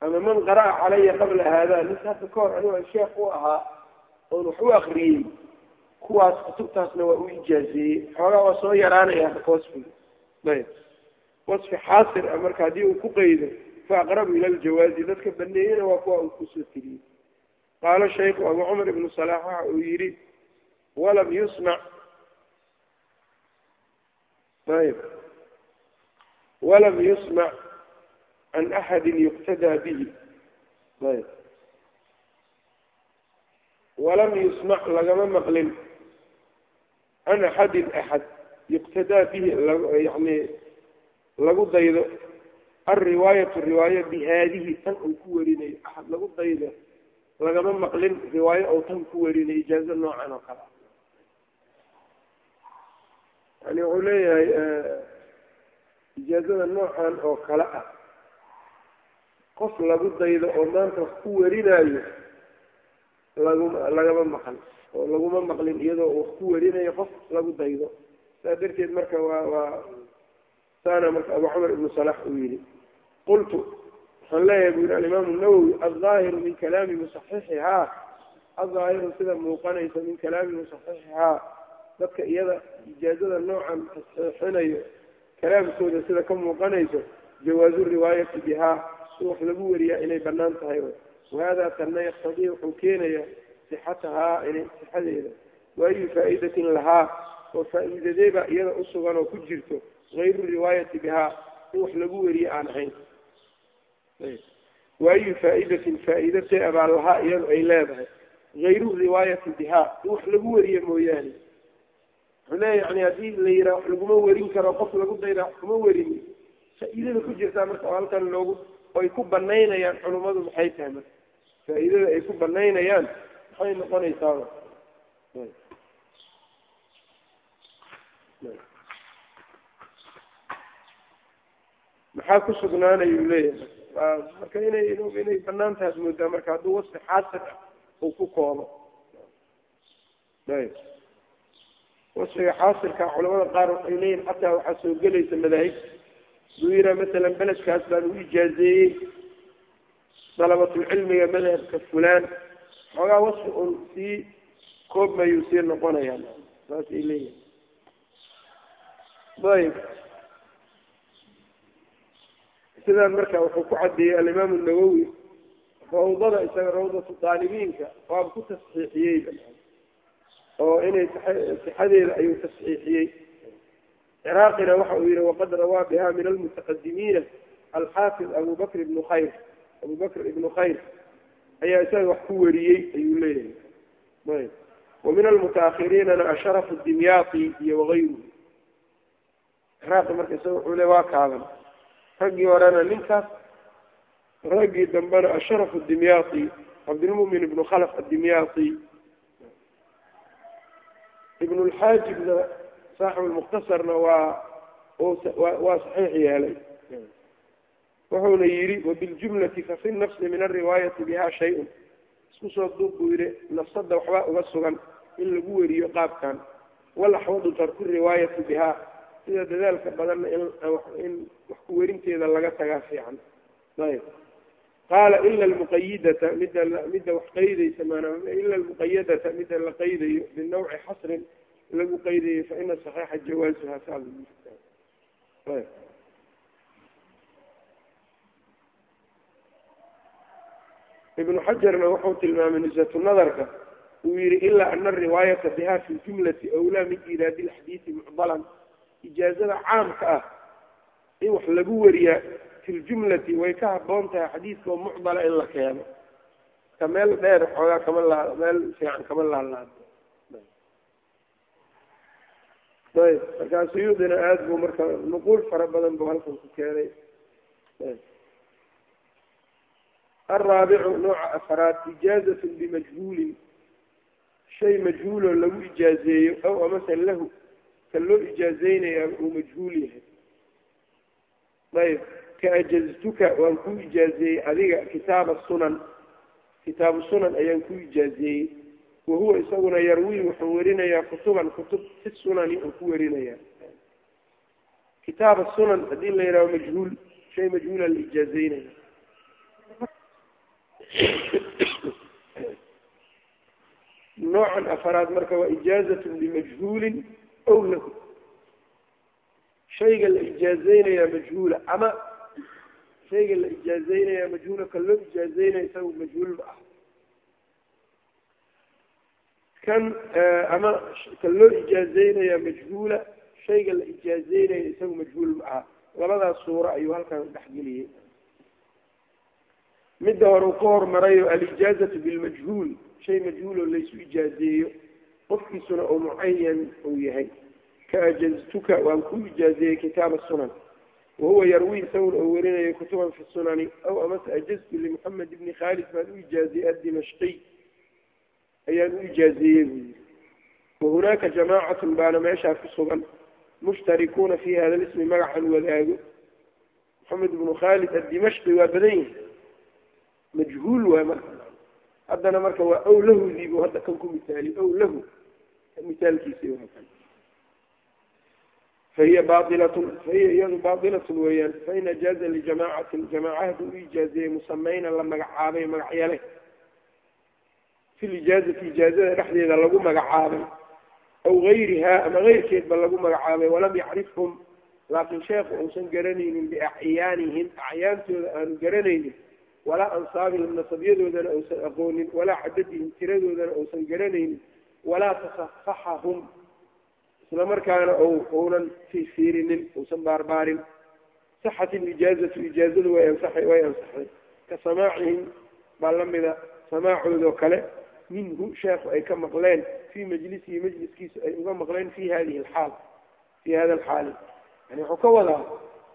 ama man qara'a calaya qabla haada ninka hadda ka hor anigu an sheekh u ahaa oon wax u akriyey kuwaas kutubtaasna waa u ijaazeeyey xoogaa waa soo yaraanaya wasfiga ayb. Wasfi xaasir ah marka haddii uu ku qaydo fa aqrabu ila ljawaazi dadka baneeyena waa kuwa uu ku soo tiriyey qaala shaykhu abu cumar ibnu salaax waxa uu yidhi walam yusmac. Ayb. Walam yusmac can axadin yuqtadaa bihi walam yusmac lagama maqlin can axadin axad yuqtadaa bihi yani lagu daydo alriwaayatu riwaayo bihaadihi tan uu ku warinayo axad lagu daydo lagama maqlin riwaayo ou tan ku warinayo ijaazo noocan oo kale yani wuxuu leeyahay ijaazada noocan oo kale ah qof lagu daydo oo maanta wax ku warinayo laguma lagama maqal oo laguma maqlin iyadoo wax ku warinayo qof lagu daydo. Saa darteed marka waa waa saana marka abu cumar ibnu salax uu yihi qultu waxaan leeyahay bu yihi alimaamu nawowi aldaahiru min kalaami musaxixihaa aldaahiru sida muuqanaysa min kalaami musaxixihaa dadka iyada ijaazada noocan tasxiixinayo kalaamkooda sida ka muuqanayso jawaazu riwaayati bihaa in wax lagu wariyaa inay bannaan tahay wahada tanna yaqtadii wuxuu keenayaa sixatahaa inay sixadeeda. Waayu faa'idatin lahaa oo faa'iidadeebaa iyada usugan oo ku jirto hayru riwaayati bihaa in wax lagu wariye aan ahayn. Waayu faa'idatin faa'iida see abaa lahaa iyadu ay leedahay. Hayru riwaayati bihaa in wax lagu wariye mooyaane. Leeya yani haddii la yiraa wax laguma warin karo qof lagu dayraa kuma warin faa'iidada ku jirtaa marka oo halkan loogu ay ku banaynayaan culummadu maxay tahay marka? Faa'iidada ay ku banaynayaan maxay noqonaysaa maxaa ku sugnaanayuu leeyahay marka? Inay inay banaan moodaa marka hadduu wasfi xaasil ah uu ku koobo. Wasfiga xaasilka culamada qaar waxay leeyihiin xataa waxaa soo gelaysa madaahib haduu yiraa masalan beledkaas baan u ijaazeeyey dalabatulcilmiga madhabka fulaan. Xoogaa wasfi un sii koobmayuu sii noqonayaa. Saasay leeyihiin ayb sidaan marka wuxuu ku cadeeyey alimaamu nawowi rawdada isaga rawdatu daalibiinka waaba ku tasxiixiyey oo inay sixadeeda ayuu tasxiixiyey ciraaqina waxa uu yihi waqad rawaa biha min almutaqadimiina alxaafid abu ibnu khayr. Abu ibnu khayr ayaa isaga wax ku wariyey ayuu leeyahay. Ayb. Wa min almutaahiriinana asharaf dimyaati iyo wagayruhu ciraaqi marka isaga wuxuu le waa kaaban. Raggii horena ninkaas raggii dambena asharaf dimyaati cabdilmumin ibnu khalaf adimyaati ibn lxaajibna saaxib lmukhtasarna waa waa saxiix yeelay. Wuxuuna yidhi wabiljumlati fafi nafsi min alriwaayati biha shay-un. Isku soo duub buu yihi nafsada waxbaa uga sugan in lagu weriyo qaabkan. Walaxwadu tarku riwaayati biha sida dadaalka badanna in wax ku werinteeda laga tagaa fiican. Ayb qaala ila lmuqayidata midda midda wax qaydaysa maanaa ila lmuqayadata midda la qaydayo binawci xasrin lagu qaydayo faina saxiixa jawaasuha saa ibnu xajarna wuxuu tilmaamay nisatu nadarka. Uu yihi ilaa ana ariwaayata biha fi ljumlati awlaa min iraadi lxadiidi mucdalan. Ijaazada caamka ah in wax lagu wariyaa fi ljumlati way ka haboon tahay xadiidka oo mucdala in la keeno. Ka meel dheer xoogaa kama meel fiican kama laalaado ayb markaa suyuudina aada buu marka nuquul fara badan buu halkan ku keenay. Alraabicu nooca afaraad ijaazatu bimajhuulin. Shay majhuuloo lagu ijaazeeyo aw amase lahu ka loo ijaazeynayaa uu majhuul yahay. Ayb. Kaajaztuka waan ku ijaazeeyey adiga kitaaba sunan kitaabu sunan ayaan ku ijaazeeyey wahuwa isaguna yarwii wuxuu werinayaa kutuban kutub fi sunani uu ku werinayaa kitaaba sunan haddii la yidhaho majhuul shay majhuula la ijaazeynaya noocan afaraad marka waa ijaazatun limajhuulin ow lahu shayga la ijaazeynayaa majhuula ama shayga la ijaazeynayaa majhuula kan loo ijaazeynaya isaga majhuul ma ah kan ama kan loo ijaazeynayaa majhuula shayga la ijaazeynaya isagu majhuul ma aha. Labadaas suuro ayuu halkan dhexgeliyey midda hore uu ka hormarayo alijaazatu bilmajhuul shay majhuuloo laysu ijaazeeyo qofkiisuna oo mucayan uu yahay. Kaajaztuka waan ku ijaazeeyey kitaaba sunan. Wahuwa yarwi isaguna oo werinayo kutuban fi sunani aw amase ajaztu limuxamed ibni khaalid baan u ijaaziyey addimashqiy ayaan u ijaazeeyey buu yii wahunaaka jamaacatun baana meeshaa ku sugan mushtarikuuna fi hada lismi magacan wadaago moxamed ibnu khaalid addimashqi waa badan yahay majhuul waay marka. Haddana marka waa ow lahudiibu hadda kan ku misaali ow lahu misaalkiisa waa kan. Fahiya bailatun fahiya iyadu baailatun weeyaan. Fain ajaaza lijamaacatin jamaaca hadduu u ijaazeeyey musamayna la magacaabay magacyale fi lijaazati ijaazada dhexdeeda lagu magacaabay aw gayrihaa ama keyrkeedba lagu magacaabay walam yacrifhum laakiin sheekhu uusan garanaynin biacyaanihim acyaantooda aanu garanaynin walaa ansaabihim nasabyadoodana uusan aqoonin walaa cadadihim tiradoodana uusan garanaynin walaa tasafaxahum isla markaana uunan fiirfiirinin uusan baarbaarin. Saxat ilijaazatu ijaazadu way ansaxay ka samaacihim baa lamida samaacoodoo kale minhu sheekhu ay ka maqleen fii majlisihi majliskiisu ay uga maqleen fi hadihi alxaal fii hada alxaali. Yani wuxuu ka wadaa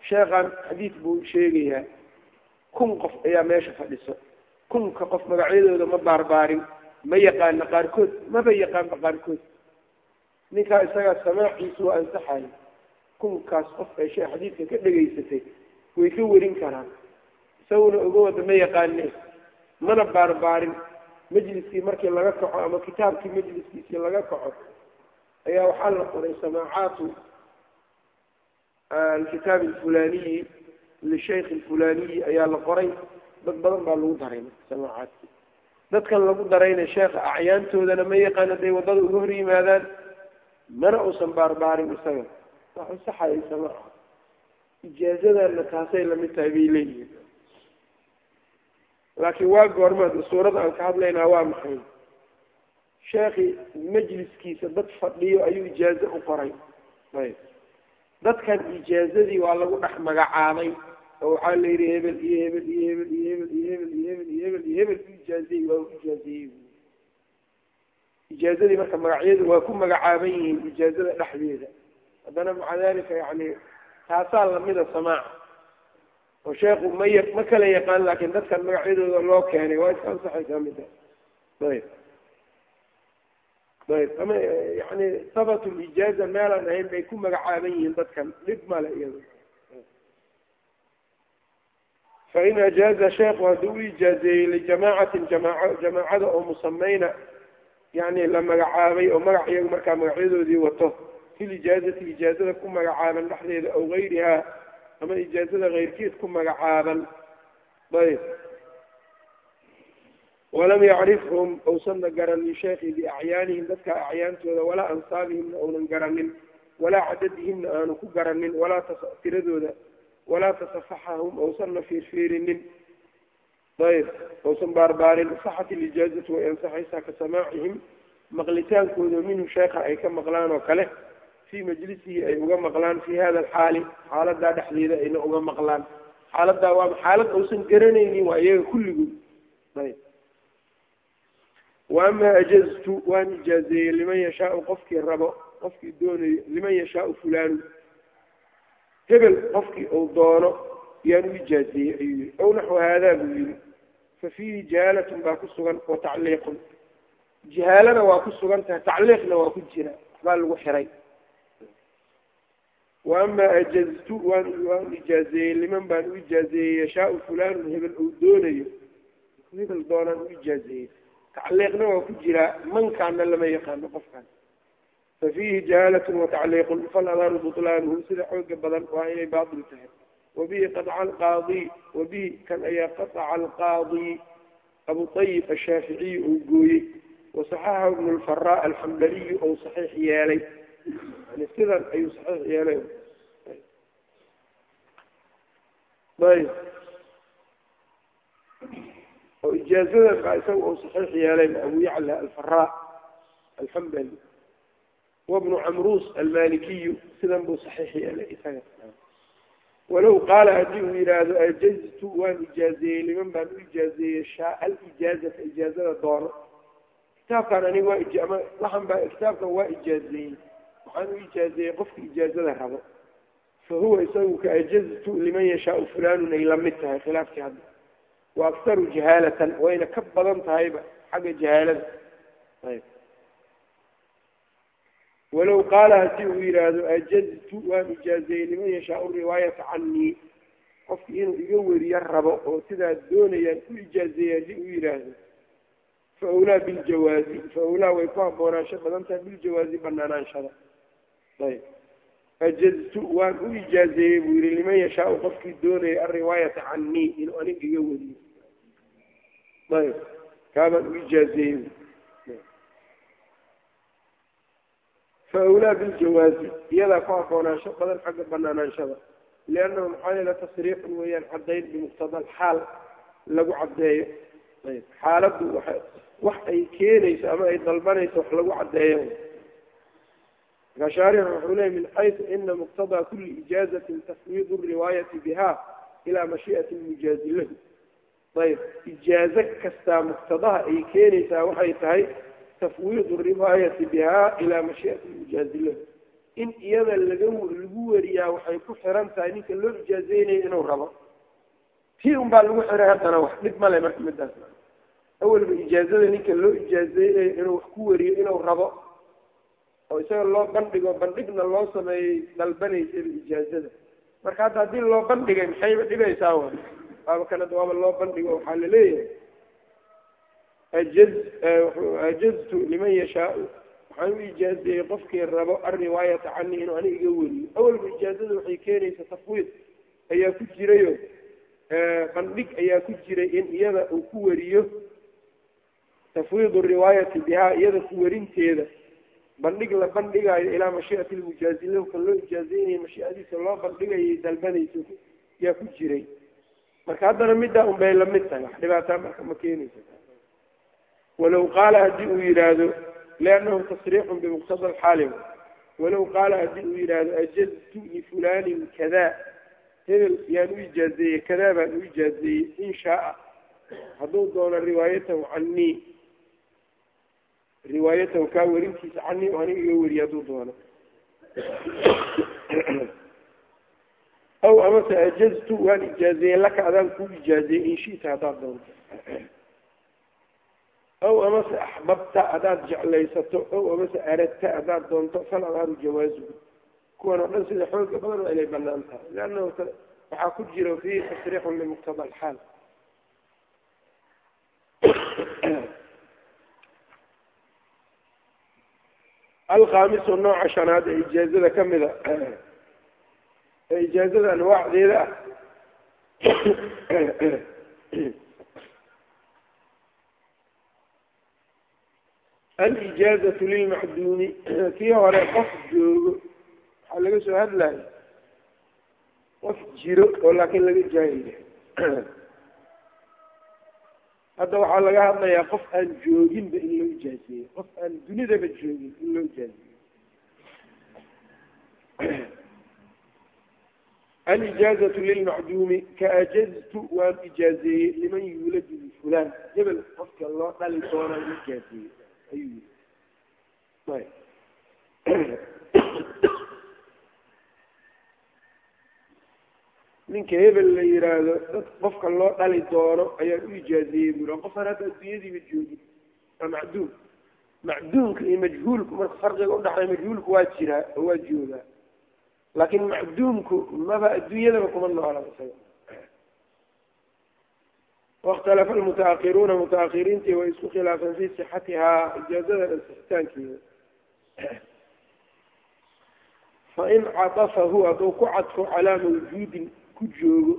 sheekhan xadiid buu sheegayaa kun qof ayaa meesha fadhiso. Kunka qof magacyadooda ma baarbaarin ma yaqaana qaarkood maba yaqaanba qaarkood. Ninkaa isagaa samaaciisu waa ansaxay kunkaas qof ay shee xadiidka ka dhegaysatay way ka warin karaan. Isaguna uga wada ma yaqaane mana baarbaarin majliskii markii laga kaco ama kitaabkii majliskiisii laga kaco ayaa waxaa la qoray samaacaatu alkitaab alfulaniyi lishaykh alfulaniyi ayaa la qoray. Dad badan baa lagu daray samaacaadki dadkan lagu darayna sheekha acyaantoodana ma yaqaan hadday waddada uga hor yimaadaan mana uusan baarbaarin isaga. Wax usaxaya samaaca ijaazadana taasay la mid tahay bay leeyihiin laakiin waa goormaad suurada aan ka hadlaynaa waa maxay? Sheekhi majliskiisa dad fadhiyo ayuu ijaazo u qoray. Ayb. Dadkan ijaazadii waa lagu dhex magacaabay oo waxaa la yidhi hebel iyo hebel iyo hebel iyo hebel iyo hebel iyo hebel iyo hebel iyo hebel u ijaaziyey waa u ijaaziyey. Ijaazadii marka magacyadu waa ku magacaaban yihiin ijaazada dhexdeeda. Haddana maca dalika yani taasaa lamida samaaca oo sheekhu ma y ma kala yaqaan laakiin dadkan magacyadooda loo keenay waa iska ansaxaysaa mida? Ayb ayb ama yani sabatu lijaaza meelaan ahayn bay ku magacaaban yihiin dadkan. Dhib male iyado fain ajaaza sheekhu hadduu u ijaazeeyey lijamaacatin jamaa jamaacada oo musamayna yani la magacaabay oo magac iyagu markaa magacyadoodii wato fil ijaazati ijaazada ku magacaaban dhexdeeda aw gayrihaa ama ijaazada keyrkeed ku magacaaban ayb walam yacrifhum ousanna garanin sheekhi biacyaanihim dadka acyaantooda walaa ansaabihimna ounan garanin walaa cadadihimna aanu ku garanin walaa tiradooda walaa tasafaxahum ousanna fiirfiirinin ayb ousan baarbaarin saxat ilijaazatu way ansaxaysaa ka samaacihim maqlitaankooda minhu sheekha ay ka maqlaan oo kale fii majlisihi ay uga maqlaan fii hada alxaali xaaladaa dhexdeeda ayna uga maqlaan. Xaaladaa waa xaalad uusan garanaynin waa iyaga kulligood ayb. Wa amaa ajaztu waan ijaazeeyey liman yashaau qofkii rabo qofkii doonayo liman yashaau fulaanu hebel qofkii uu doono yaan u ijaazeeyey ayuu yihi aw naxwu haadaa buu yihi fa fiihi jahaalatun baa ku sugan wa tacliiqun. Jahaalana waa ku sugan tahay tacliiqna waa ku jira waxbaa lagu xiray wa amaa ajaztu waan ijaazeeyey liman baan u ijaazeeyey yashaau fulaanun hebel uu doonayo hebel doonaan u ijaazeeyey tacliiqna waa ku jiraa mankaana lama yaqaano qofkan fa fiihi jahaalatun watacliiqun faladharu butlaanuhu sida xooga badan waa inay baatil tahay wabihi qadca alqaadi wabihi kan ayaa qataca alqaadi abu ayib ashaaficiyi uu gooyey wasaxaxahu ibnu lfaraa alxambaliyu ou saxiix yeelay yani sidan ayuu saxiix yeelay. Ayb oo ijaazadan baa isaga uu saxiix yeelay abu yacla alfaraa alxambali wabnu camruus almalikiyu sidan buu saxiix yeelay isaga. Walow qaala haddii uu yidhaahdo ajaztu waan ijaazeeyey liman baan u ijaazeeyey shaa alijaazata ijaazada doono kitaabkan aniga waa ama waxan baa kitaabkan waa ijaazeeyey waxaan u ijaazeeyey qofka ijaazada rabo fa huwa isagu ka ajaztu liman yashaau fulanun ay la mid tahay khilaafkii hadda. Wa aktaru jahaalatan wayna ka badan tahayba xagga jahaalada. Walow qaala haddii uu yidhaahdo ajaztu waan ijaazeeyey liman yashaau riwaayata canii qofki inuu iga weriyo rabo oo sidaa doonayaan u ijaazeeyey haddii uu yidhaahdo fa awlaa biljawaazi fa awlaa way ku haboonaansho badan tahay biljawaazi banaanaanshada ayb. Ajaztu waan u ijaazeeyey buu yihi liman yashaau qofkii doonayay alriwaayata canii inuu aniga iga weriyo ayb. Kaabaan u ijaazeeyey fa awlaa biljawaazi iyadaa ku haboonaansho badan xagga banaanaanshada liannahu maxaa yeele tasriixun weeyaan caddayn bimuqtada alxaal lagu caddeeyo. Ayb. Xaaladdu wax ay keenayso ama ay dalbanayso wax lagu caddeeyo markaa shaarix wuxuu leeyay min xaysu ina muqtadaa kuli ijaazatin tafwiidu riwaayati biha ilaa mashii'ati lmujaazi lahu. Ayb ijaazo kastaa muqtadaha ay keenaysaa waxay tahay tafwiidu riwaayati biha ilaa mashii'ati lmujaazi lahu. In iyada laga lagu wariyaa waxay ku xiran tahay ninka loo ijaazeynayo inuu rabo. Tii un baa lagu xiray haddana wax dhib male marka midaas awalba ijaazada ninka loo ijaazeynayo inuu wax ku wariyo inuu rabo oo isaga loo bandhigo bandhigna loo sameeyey dalbanaysaba ijaazada. Marka hadda haddii loo bandhigay maxayba dhibaysaa wa waaba kana waaba loo bandhigo waxaa la leeyahay ajaz ajaztu liman yashaau. Waxaan u ijaazeeyey qofkii rabo alriwaayata cani inuu aniga iga weriyo awalba ijaazada waxay keenaysa tafwiid ayaa ku jirayo bandhig ayaa ku jiray in iyada uu ku wariyo tafwiidu riwaayati bihaa iyada ku werinteeda bandhig la bandhigaayo ilaa mashii'ati lmujaazi lahu loo ijaazeynayo mashiicadiisa loo bandhigayay dalbanayso yaa ku jiray. Marka haddana middaa un bay la mid tahay wax dhibaataa marka ma keenaysa walow qaala haddii uu yidhaahdo liannahu tasriixun bimuqtada alxaali walow qaala haddii uu yidhaahdo ajaztu lifulanin kada hebel yaan u ijaazeeyey kadaa baan u ijaazeeyey in shaaa hadduu doono riwaayatahu canii riwaayatahu kaa werintiisa canii aniga iga weriye hadduu doono. Aw amase ajaztu waan ijaazeeyey laka adaan kuu ijaazeeyey in shita haddaad doonto. Aw amase axbabta haddaad jeclaysato aw amase aradta haddaad doonto fal adaaru jawaazuhu kuwan oo dhan sida xooga badan waa inay bannaan tahay. Leannahu waxaa ku jira fiihi tasriixun limuqtada alxaal alkhaamisu nooca shanaad ee ijaazada ka mida ee ijaazada anwaacdeeda ah alijaazatu lilmacduumi kii hore qof joogo waxaa laga soo hadlayo qof jiro oo laakiin laga jaahilya hadda waxaa laga hadlayaa qof aan jooginba in loo ijaazeeyo qof aan dunidaba joogin in loo ijaazeeyo alijaazatu lilmacduumi kaajaztu waan ijaazeeyey liman yuuladu bifulan hebel qofka loo dhali doonaan ijaazeeyey ayuu yii ninka hebel la yiraahdo dad qofka loo dhali doono ayaan u ijaazeeyey buri qofaan hadda adduunyadiiba joogin. Waa macduum. Macduumka iyo majhuulku marka farqiga udhaxay majhuulku waa jiraa oo waa joogaa. Laakiin macduumku maba adduunyadaba kuma noola isaga. Wakhtalafa almutaakiruuna mutaakiriintii way isku khilaafeen fii sixatihaa ijaazada ansixitaankeeda fain catafahu hadduu ku cadfo calaa mawjuudin ku joogo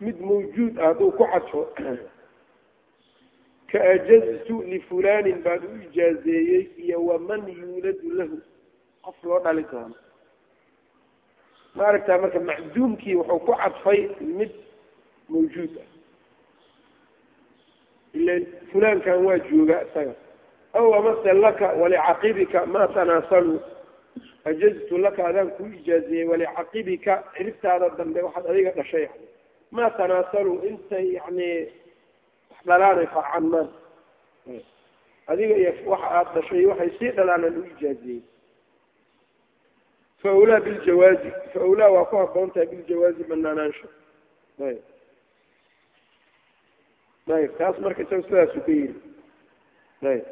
mid mawjuud ah hadduu ku cadfo kaajaztu lifulanin baan u ijaazeeyey iyo waman yuuladu lahu. Qof loo dhali doono. Ma aragtaa marka macduumkii wuxuu ku cadfay mid mawjuud ah. Ila fulaankan waa joogaa isaga. Aw amase laka walicaqibika ma tanaasaluu ajaztu laka adaan kuu ijaazeeyey walicaqibika ciribtaada dambe waxaad adiga dhashay ma tanaasaluu intay yani dhalaanay faacan maan adiga iyo waxa aada dhashay waxay sii dhalaanaan u ijaazeeyey faulaa biljawaazi faulaa waa ku haboon tahay biljawaazi banaanaansho ayb ayb taas marka isaga sidaasu ka yiri ayb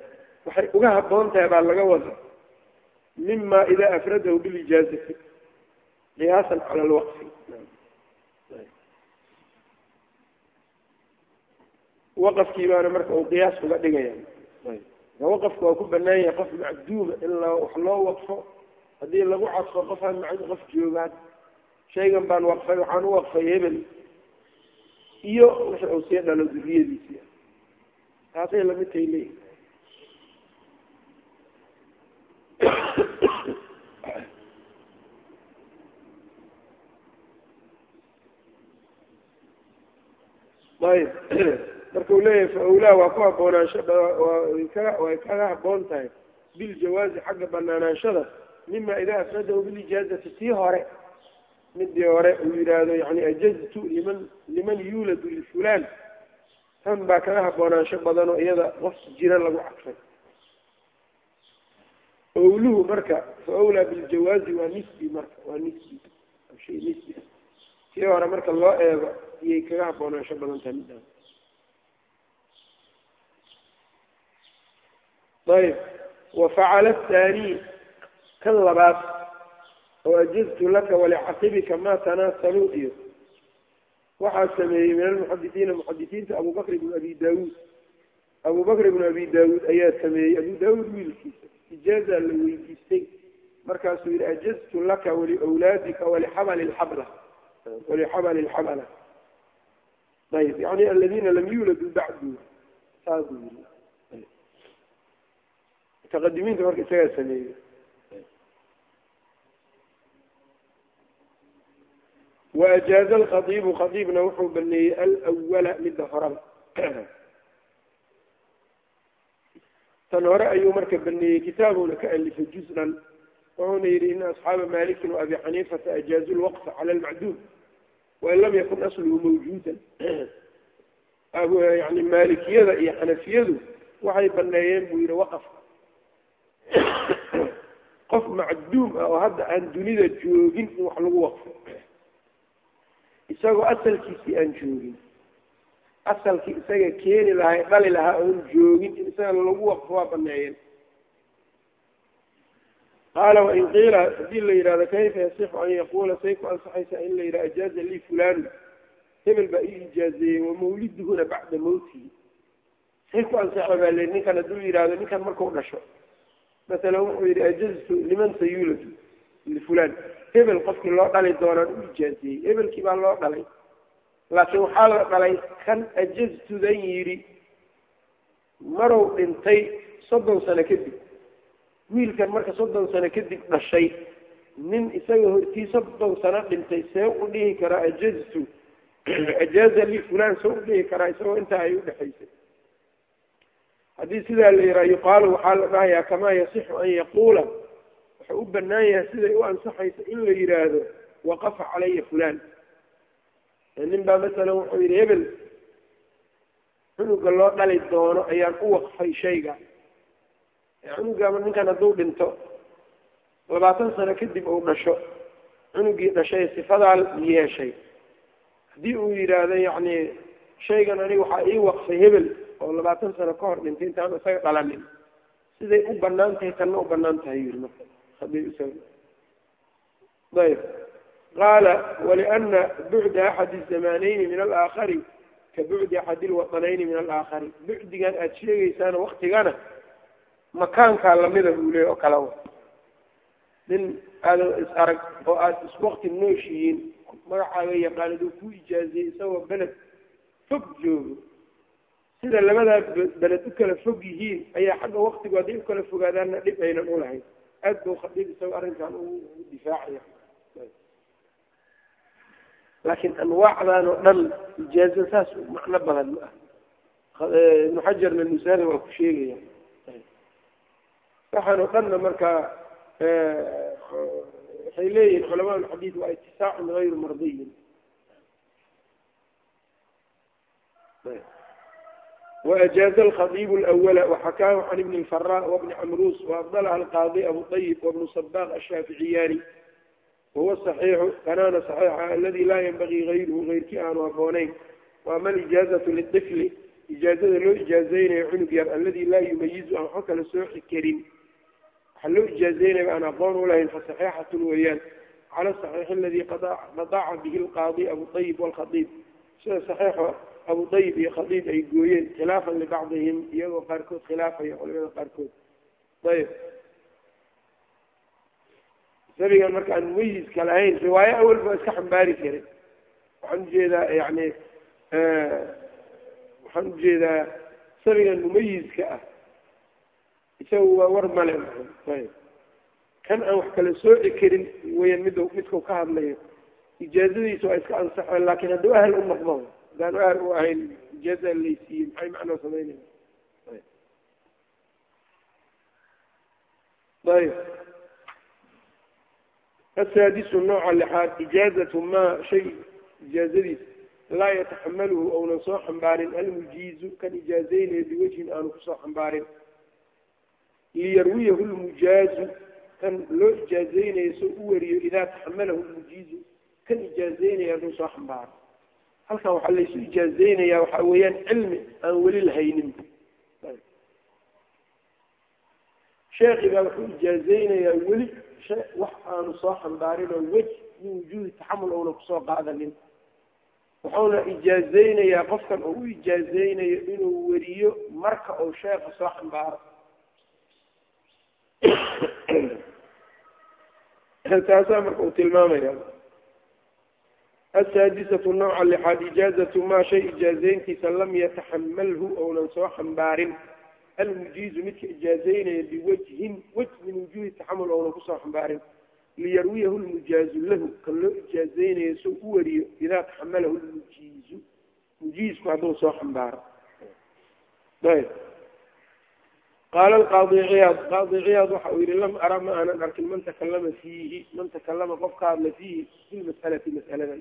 waxay uga haboon tahay baa laga wada mima idaa afradahu bilijaazati qiyaasan cala alwaqfi. Waqafkii baana marka uu qiyaas uga dhigaya. Waqafka waa ku banaan yahay qof macduuma in wax loo waqfo. Haddii lagu cadfo qofaan macdu qof joogaan. Shaygan baan waqfay waxaan u waqfay hebel. Iyo wixi uu sii dhalo duriyadiisi taasay la mid tahay leeyihi ayb. Marka uu leeyahay fa awlaa waa ku haboonaansha way kaga haboon tahay biljawaazi xagga banaanaanshada mima idaa afradahu bilijaazati tii hore midii hore uu yidhaahdo yani ajaztu liman liman yuuladu lifulaan tan baa kaga haboonaansho badanoo iyada qof jira lagu cadfay owluhu marka fa awlaa biljawaazi waa nisbi marka waa nisbi shay nisbi tii hore marka loo eego iyay kaga haboonaansho badan tahay midaan ayb wafacala athani kan labaad oo ajaztu laka walicaqibika ma tanaasaluu iyo waxaa sameeyey min almuxadisiina muxadisiinta abu bakr abi daawuud abu bakr ibn abi daawuud ayaa sameeyey abu daawuud wiilkiisa ijaaza la weydiistay. Markaasuu yihi ajaztu laka waliwlaadika walixabali lxabla walixabali lxabla ayb yani aladina lam yuuladuu bacdu saasuu yii mutaqadimiinta marka isagaa sameeyey waajaaza alkhadiibu khadiibna wuxuu baneeyey alwala midda horaba tan hore ayuu marka baneeyey kitaabuna ka alifay juz-an wuxuuna yidhi ina asxaaba malikin waabi xaniifata ajaazu lwaqfa cala almacduum wain lam yakun asluhu mawjuudan yani maalikiyada iyo xanafiyadu waxay baneeyeen buu yihi waqafka qof macduum ah oo hadda aan dunida joogin in wax lagu waqfo isagoo asalkiisii aan joogin asalkii isaga keeni lahay dhali lahaa oon joogin in isaga lagu waqfo waa baneeyeen qaala wain qiila haddii la yidhahdo kayfa yasixu an yaquula say ku ansaxaysaa in la yidhaha ajaaza lii fulanu hebel baa ii ijaazeeyey wamawliduhuna bacda mawtihi say ku ansaxa baa le ninkan hadduu yidhahdo ninkan markau dhasho masalan wuxuu yidhi ajaztu liman sayulatu lifulan hebel qofkii loo dhali doonaan u ijaazeeyey hebelkii baa loo dhalay laakiin waxaa la dhalay kan ajaztudan yidhi marow dhintay soddon sano kadib wiilkan marka soddon sano kadib dhashay nin isaga hortii soddon sano dhintay see u dhihi karaa ajaztu ajaaza li fulan see u dhihi karaa isagoo intaa ay udhexaysay haddii sidaa la yidhaha yuqaalu waxaa la dhahayaa kamaa yasixu an yaquula? Wuxuu u banaan yahay siday u ansaxaysa in la yidhaahdo waqafa calaya fulan nin baa masalan wuxuu yidhi hebel cunuga loo dhali doono ayaan u waqfay shayga cunugaama ninkan hadduu dhinto labaatan sano kadib uu dhasho cunugii dhashay sifadaa yeeshay. Haddii uu yidhaahdo yacni shaygan aniga waxaa ii waqfay hebel oo labaatan sano ka hor dhintay intaan isaga dhalanin siday u bannaan tahay tanna u bannaan tahay yiri marka ayb qaala waliana bucda axadi zamanayni min alaakhari ka bucdi axadi lwadanayni min alaakhari. Bucdigan aada sheegaysaana waktigana makaankaa lamida buu leey oo kala wa nin aada is arag oo aada iswakti nooshihiin magacaaga yaqaan aduu ku ijaaziyey isagoo beled fog joogo. Sida labadaa beled u kala fog yihiin ayaa xagga waktigu hadday u kala fogaadaanna dhib aynan ulahayn aad buu khadiib isagoo arrinkan u difaacaya. Laakiin anwaacdan oo dhan ijaazo saas macno badan ma ah ibnu xajarna nusaada waa ku sheegaya waxaan oo dhanna markaa eh, waxay leeyihiin culamaa lxadiid waa itisaacun gayru mardiyin. وأجاز الخطيب الأول وحكاه عن بن الفراء وابن عمروس وأفضلha القاaضي أبو طيب وبن صباq الشhاaفعiyaani وهuو صحيiح kanaana صحيixa اladي laa ynbغii غayrhu غayrkii aanu haboonayn وama اإجاaزaة للطفl إجاaزada loo إجاaزaynayo cunug yar اladي laa yumayiz aan waxba kala sooci karin waxaa loo ijaazaynaya aan aqoon ulahayn fasaxeixatun weeyaan cala saxiixi aladii qadaca bihi alqaadi abu ayib walkhaiib sida saxiixo abu ayib iyo khadiib ay gooyeen khilaafan libacdihim iyagoo qaarkood khilaafaya culimada qaarkood ayb sabigan marka aan mumayiska lahayn riwaayo awal iska xambaari karay waxaan u jeedaa yani waxaan u jeedaa sabigan mumayiska ah isaga waa war male. Kan aan wax kala sooci karin weyan mid midkau ka hadlayo. Ijaazadiisa waa iska ansaxeen laakiin hadduu ahal u noqdo haddaan ahal u ahayn ijaaza laysiiyey maxay macnoo samaynaya ayb asaadisu nooca lixaad ijaazatu maa shay ijaazadiisa laa yataxamaluhu ounan soo xambaarin almujiizu kan ijaazeynaya biwajhin aanu ku soo xambaarin liyarwiyahu lmujaazu kan loo ijaazeynayo soo u wariyo idaa taxamalahu lmujiizu kan ijaazeynaya hadduu soo xambaaro. Halkan waxaa laysu ijaazeynayaa waxaa weeyaan cilmi aan weli lahaynin. Sheekhi baa wuxuu ijaazeynayaa weli wax aanu soo xambaarin oo wej min wujuudi taxamul ouna ku soo qaadanin. Wuxuuna ijaazeynayaa qofkan oo u ijaazeynayo inuu weriyo marka uu sheekha soo xambaaro taasaa marka uu tilmaamaya asaadisatu nooca lixaad ijaazatu maa shay ijaazeyntiisa lam yataxamalhu ounan soo xambaarin. Almujiizu midka ijaazeynaya biwajhin wej min wujuuhi taxamul ounan ku soo xambaarin. Liyarwiyahu lmujaazu lahu kan loo ijaazeynayo soo u wariyo idaa taxamalahu lmujiizu mujiizku hadduu soo xambaaro. Ayb qaala alqaadi ciyaad qaadi ciyaad waxa uu yihi lam ara ma aanan arkin man takalama fiihi man takalama qof ka hadla fiihi fi lmas'alati mas'aladan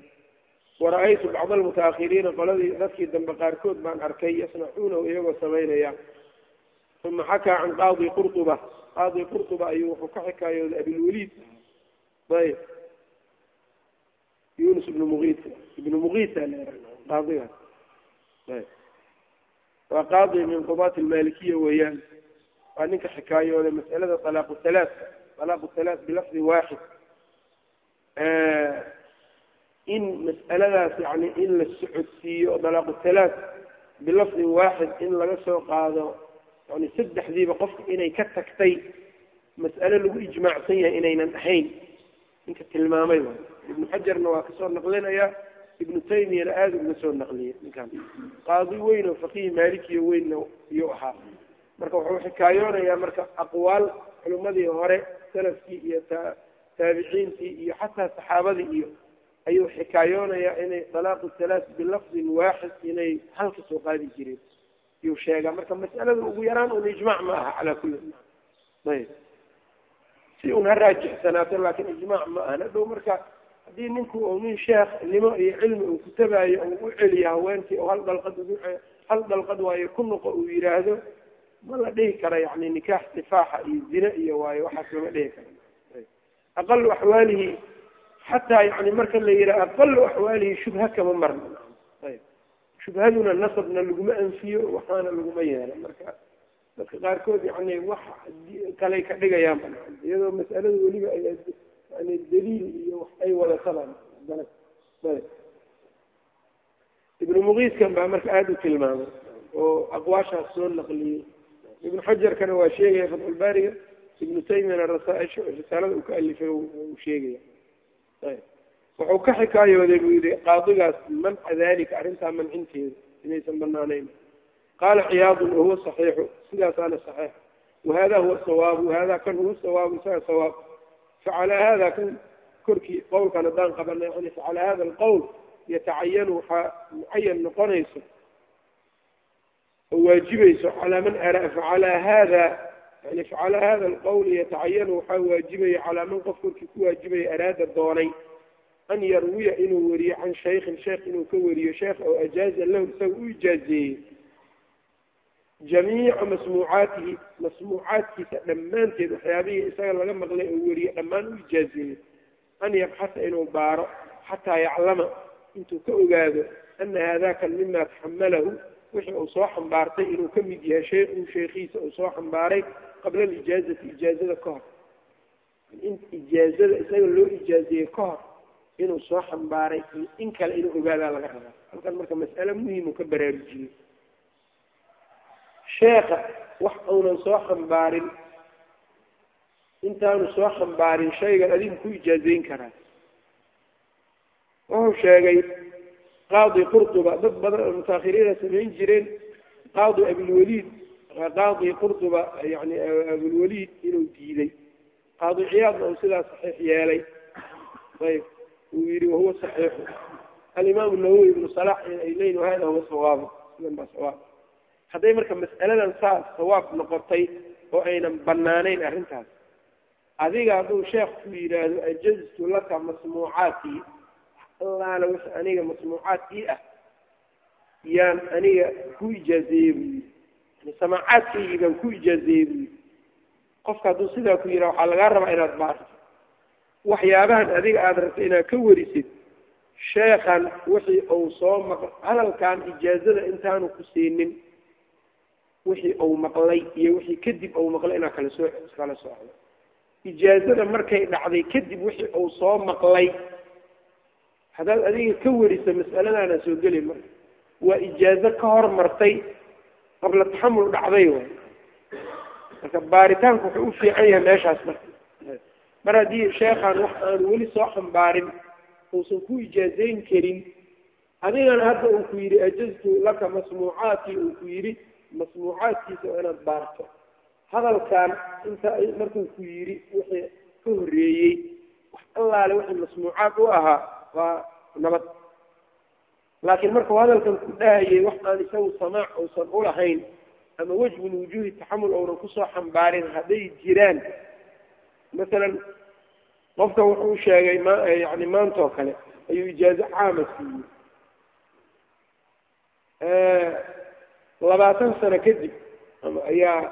wara-aytu bacd almutaahiriina qoladii dadkii dambe qaarkood baan arkay yasnacuunahu iyagoo samaynaya uma xakaa can qaadi qurtuba qaadi qurtuba ayuu wuxuu ka xikaayooday abilwaliid ayb yunus ibnu muqiit ibnu muqiita qaadigaas ayb waa qaadi min qudaat almalikiya weeyaan waa ninka xikaayooday mas'alada alaaqu halaa alaaqu halaa bilafdi waaxid. In mas'aladaas yani in la socodsiiyo dalaaqu halaa bilafdin waaxid in laga soo qaado yani saddexdiiba qofka inay ka tagtay mas'ale lagu ijmaacsan yahay inaynan ahayn. Ninka tilmaamay waay ibnu xajarna waa ka soo naqlinaya ibnu taymiyana aada uga soo naqliyay ninkaan qaadi weyn oo faqiih maalikiyo weynna iyuu ahaa marka wuxuu xikaayoonayaa marka aqwaal culimadii hore salafkii iyo taabiciintii iyo xataa saxaabadii iyo ayuu xikaayoonayaa inay talaaqu halaat bilafdin waaxid inay halka soo qaadi jireen. Yuu sheegaa. Marka mas'alada ugu yaraan un ijmaac ma aha calaa kulli ayb. Si un ha raajixsanaato laakiin ijmaac ma aha hadhow marka haddii ninku u nin sheekh nimo iyo cilmi uu kutabaayo uu u celiya haweenkii oo hal dalqad hal dalqad waayo ku noqo uu yidhaahdo ma la dhihi kara yani nikaax tifaaxa iyo zine iyo waayo waxaas lama dhihi kara. Aqalu axwaalihi xataa yani marka la yidhaha aqalu axwaalihi shubha kama marna. Shubhaduna nasabna laguma anfiyo waxaana laguma yeela. Marka dadka qaarkood yani wax kaley ka dhigayaan iyadoo mas'alada weliba ay yani daliil iyo wax ay wadatabaan ibnu muqiiskan baa marka aada u tilmaamay oo aqwaashaas soo naqliyey ibnu xajarkana waa sheegaya fatxulbaariga ibnu taymiyana risaalada uu ka alifay uu sheegaya. Wuxuu ka xikaayooday buu yihi qaadigaas manca dalika arrintaa mancinteeda inaysan banaanayn qaala ciyaadun wahuwa saxiixu. Sidaasaana saxiix. Wahada huwa sawaabu wahada kan huwa sawaabu isaga sawaab. Facalaa hada kan korkii qowlkan haddaan qabana yani facalaa hada alqowl yatacayanu waxaa mucayan noqonayso oo waajibayso calaa man ara facalaa hada yani facalaa hada alqowli yatacayanu waxaa waajibaya calaa man qof korkii ku waajibaya araada doonay an yarwiya inuu weriyo can shaykhin sheekh inuu ka weriyo sheekh oo ajaaza lahu isaga u ijaazeeyey jamiica masmuucaatihi masmuucaadkiisa dhammaanteed waxyaabihii isaga laga maqlay oo weriye dhammaan u ijaazeeyey an yabxasa inuu baaro xataa yaclama intuu ka ogaado ana haadakan mima taxamalahu wixii uu soo xambaartay inuu ka mid yahay shaykhu sheekhiisa uu soo xambaaray qabla alijaazati ijaazada ka hor. In ijaazada isaga loo ijaazeeyey ka hor inuu soo xambaaray in kale inuu ogaadaa laga rabaa. Halkan marka mas'ale muhimu ka baraarujiyey. Sheekha wax uunan soo xambaarin intaanu soo xambaarin shaygan adigu ku ijaazeyn karaa. Wuxuu sheegay qaadi qurtuba dad badan mutaakhiriina samayn jireen. Qaadi abilwaliid qaadi qurtuba yani abilwaliid inuu diiday. Qaadiciyaadna uu sidaas saxiix yeelay. Ayb uu yidhi wahuwa saxiixu. Alimaamu nawowi ibnu salax ay hada huwa sawaab sidan baa sawaab. Hadday marka mas'aladan saas sawaab noqotay oo aynan banaanayn arrintaas adiga hadduu sheekh ku yidhaahdo ajaztu laka masmuucaatii allaana wix aniga masmuucaad ii ah. Yaan aniga ku yani samaacaadkaygii baan ku yidhi. Qofka hadduu sidaa ku yidhaha waxaa lagaa rabaa inaad baarto. Waxyaabahan adiga aada rabto inaad ka warisid. Sheekhan wixii uu soo maq hadalkan ijaazada intaanu ku siinin wixii uu maqlay iyo wixii kadib uu maqlay inaad kala soo kala socdo. Ijaazada markay dhacday kadib wixii uu soo maqlay haddaad adiga ka wariso mas'aladaana soo geli marka waa ijaazo ka hormartay qabla taxamul dhacday way. Marka baaritaanku wuxuu u fiican yahay meeshaas marka. Mar haddii sheekhaan wax aanu weli soo xambaarin uusan ku ijaazayn karin adigana hadda uu ku yidhi ajaztu laka masmuucaati uu ku yidhi masmuucaadkiisa waa inaad baarto. Hadalkan inta markuu ku yidhi wixii ka horreeyey wax allaale wixii masmuucaad u ahaa waa nabad. Laakiin markuu hadalkan ku dhahayay wax aan isagu samaac uusan ulahayn ama wej min wujuuhi taxamul ounan ku soo xambaarin hadday jiraan. Masalan qofka wuxuu sheegay ma yani maanta oo kale ayuu ijaazo caama siiyey. Labaatan sano kadib ama ayaa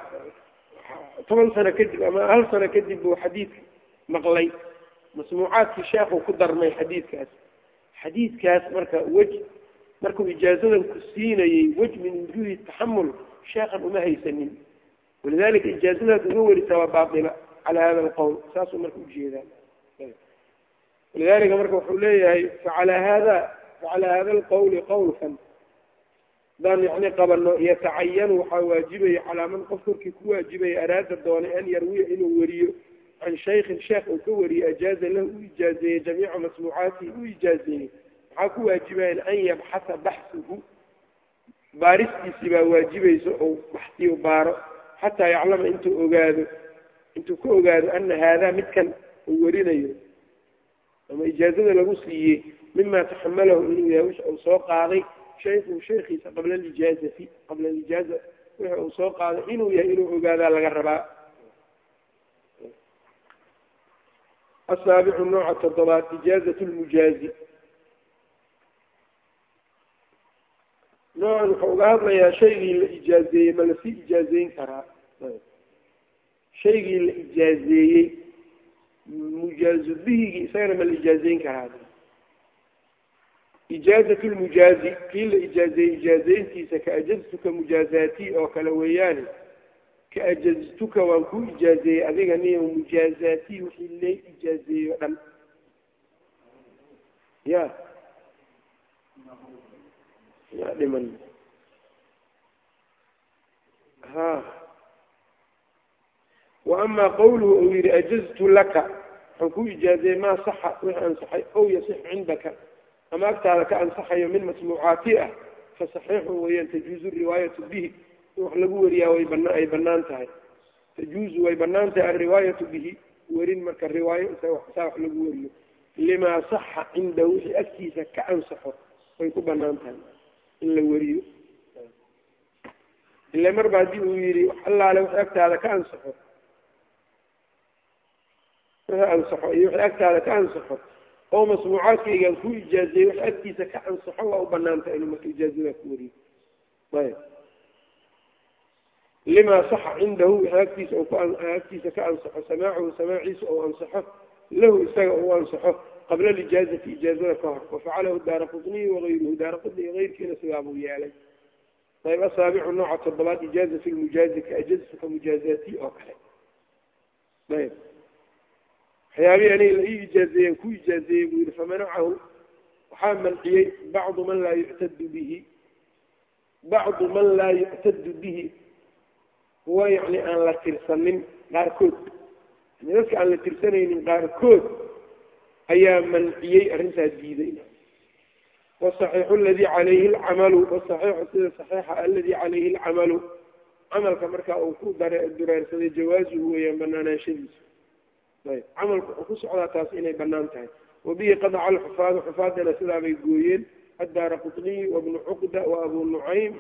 toban sano kadib ama hal sano kadib buu xadiidka maqlay. Masmuucaadkii sheekhu ku darmay xadiidkaas xadiidkaas marka wej markuu ijaazadan ku siinayey wej min wujuuhi taxamul sheekhan uma haysanin. Walidalika ijaazadaad uga werisaa waa baatila cala hada alqowl saasuu marka u jeedaa walidalika marka wuxuu leeyahay facala hada facala hada alqawli qawlkan hadaan yani qabano yatacayanu waxaa waajibaya calaa man qof korkii ku waajibaya araada doonay an yarwiya inuu weriyo can shaykhin sheekh uu ka wariyo ajaaza lahu u ijaazeeyey jamiica masmuucaatihi u ijaazeeyey maxaa ku waajibayan an yabxasa baxsuhu baaristiisii baa waajibaysa ou baxsiyo baaro xataa yaclama intuu ogaado intuu ka ogaado ana haadaa midkan uu warinayo ama ijaazada lagu siiyey mima taxamalahu inuu yahay uu soo qaaday shayku sheekiisa qabla alijaazati qabla alijaaza wix uu soo qaaday inuu yahay inuu ogaadaa laga rabaa asaabicu nooca toddobaad ijaazat lmujaazi noocan wuxuu uga hadlayaa shaygii la ijaazeeyey ma la sii ijaazeyn karaa shaygii la ijaazeeyey mujaazu bihigii isagana ma la ijaazeyn karaa ijaazat lmujaazi kii la ijaazeeyey ijaazeyntiisa kaajaztuka mujaazaatii oo kale weeyaane kaajaztuka waan ku ijaazeeyey adiga niyo mujaazaatii wixii lee ijaazeeyey o dhan. Ya. Yaa dhiman. Ha. Wa amaa qawluhu uu yihi ajaztu laka. Waxaan ku ijaazeeyey maa saxa wixii ansaxay ow yasix cindaka. Ama agtaada ka ansaxayo min masmuucaati ah fa saxiixu weyaan tajuuzu riwaayatu bihi wax lagu wariyaa ay bannaan tahay. Tajuuzu way bannaan tahay alriwaayatu bihi. Werin marka riwaayo isaga saa wax lagu wariyo. Limaa saxa cindahu wixii agtiisa ka ansaxo way ku bannaan tahay in la weriyo ile marba haddii uu wax allaale wixii agtaada ka ansaxo. Ansaxo iyo wixii agtaada ka ansaxo. Oo masmuucaadkaygaan ku ijaazeeyey wax agtiisa ka ansaxo waa u banaantah inuu marka ijaazada ku wariyo. Ayb limaa saxa cindahu agtiisa agtiisa ka ansaxo samaacuhu samaaciisa ou ansaxo lahu isaga uu ansaxo qabla alijaazati ijaazada ka hor wafacalahu daara qutniyi wagayruhu daara qutni iyo keyrkiina sidaabuu yeelay ayb asaabicu nooca toddobaad ijaazatu lmujaazi kaajaztuka mujaazaati oo kale. Ayb waxyaabihii aniga la ii ijaazeeyen ku ijaazeeyey buu yihi famanacahu waxaa manciyey bacdu man laa yuctadu bihi bacdu man laa yuctadu bihi kuwa yani aan la tirsanin qaarkood. Yani dadka aan la tirsanaynin qaarkood ayaa manciyey arrintaas diiday. Wasaxiixu aladii calayhi lcamalu wasaxiixu sida saxiixa aladii calayhi lcamalu camalka markaa uu ku dureersaday jawaazuhu weeyaan banaanaanshadiisa. Ayb camalku wuxuu ku socdaa taas inay bannaan tahay. Wabihi qadaca alxufaadu xufaadana sidaabay gooyeen. Addaara qutniy wabnu cuqda wa nucaym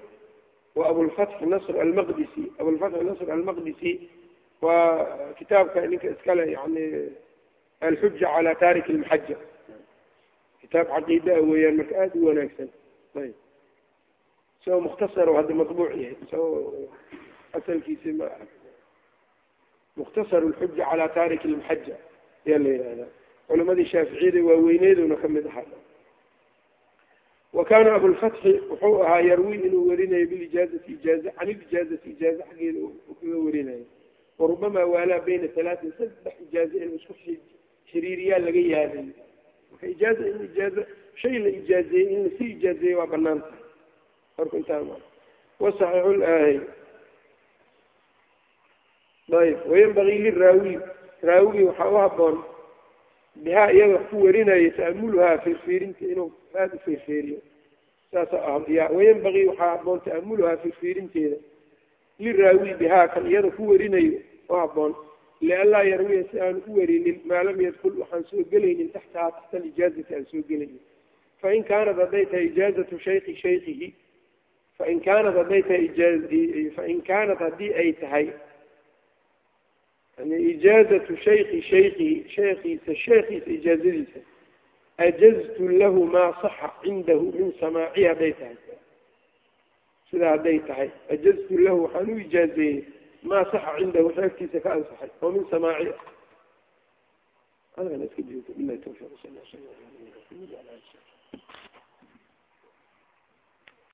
wa abulfatxi nasr almaqdisi. Abulfatxi nasr almaqdisi waa kitaabka ninka iskale yani alxuja calaa taariki lmaxaja kitaab caqiidaa weeyaan marka aada u wanaagsan. Ayb. Isagoo mukhtasar hadda matbuuc yahay. Isagoo asalkiisi ma mukhtasar lxuja calaa taariki lmaxaja ayaa la yihahdaa culamadii shaaficiyada waaweyneeduna ka mid ahaa wa kaana abulfatxi wuxuu ahaa yarwi inuu warinayo bilijaazati ijaaza can ilijaazati ijaaza xaggeeda kaga warinayo warubama waalaa bayna halaatin saddex ijaaza inuu isku xiriiriyaa laga yaabay. Marka ijaaza in ijaaza shay la ijaazeeyey in lasi ijaazeeyey waa bannaan tahay. Marka intaa wasaxiixu laahay ayb wayanbagii liraawi. Raawigi waxaa u haboon bihaa iyada wax ku warinaya ta'amuluhaa firfiirinta inuu aada u firfeeriyo saasa ya wayanbagii waxaa haboon ta'amuluhaa firfiirinteeda liraawi bihaa kan iyada ku warinayo u haboon lianlaa yarwiya si aan u warinin maa lam yadkul waxaan soo gelaynin taxtahaa taxta alijaazati aan soo gelaynin. Fain kaanat hadday tahay ijaazatu shayki shaykihi fain kaanat hadday tahay fain kaanat haddii ay tahay ijaazatu shayki shaykihi sheekiisa sheekiisa ijaazadiisa ajaztu lahu maa saxa cindahu min samaaci hadday tahay sidaa hadday tahay ajaztu lahu waxaan u ijaazeeyey maa saxa cindahu xeegtiisa ka ansaxay oo min samaaci ah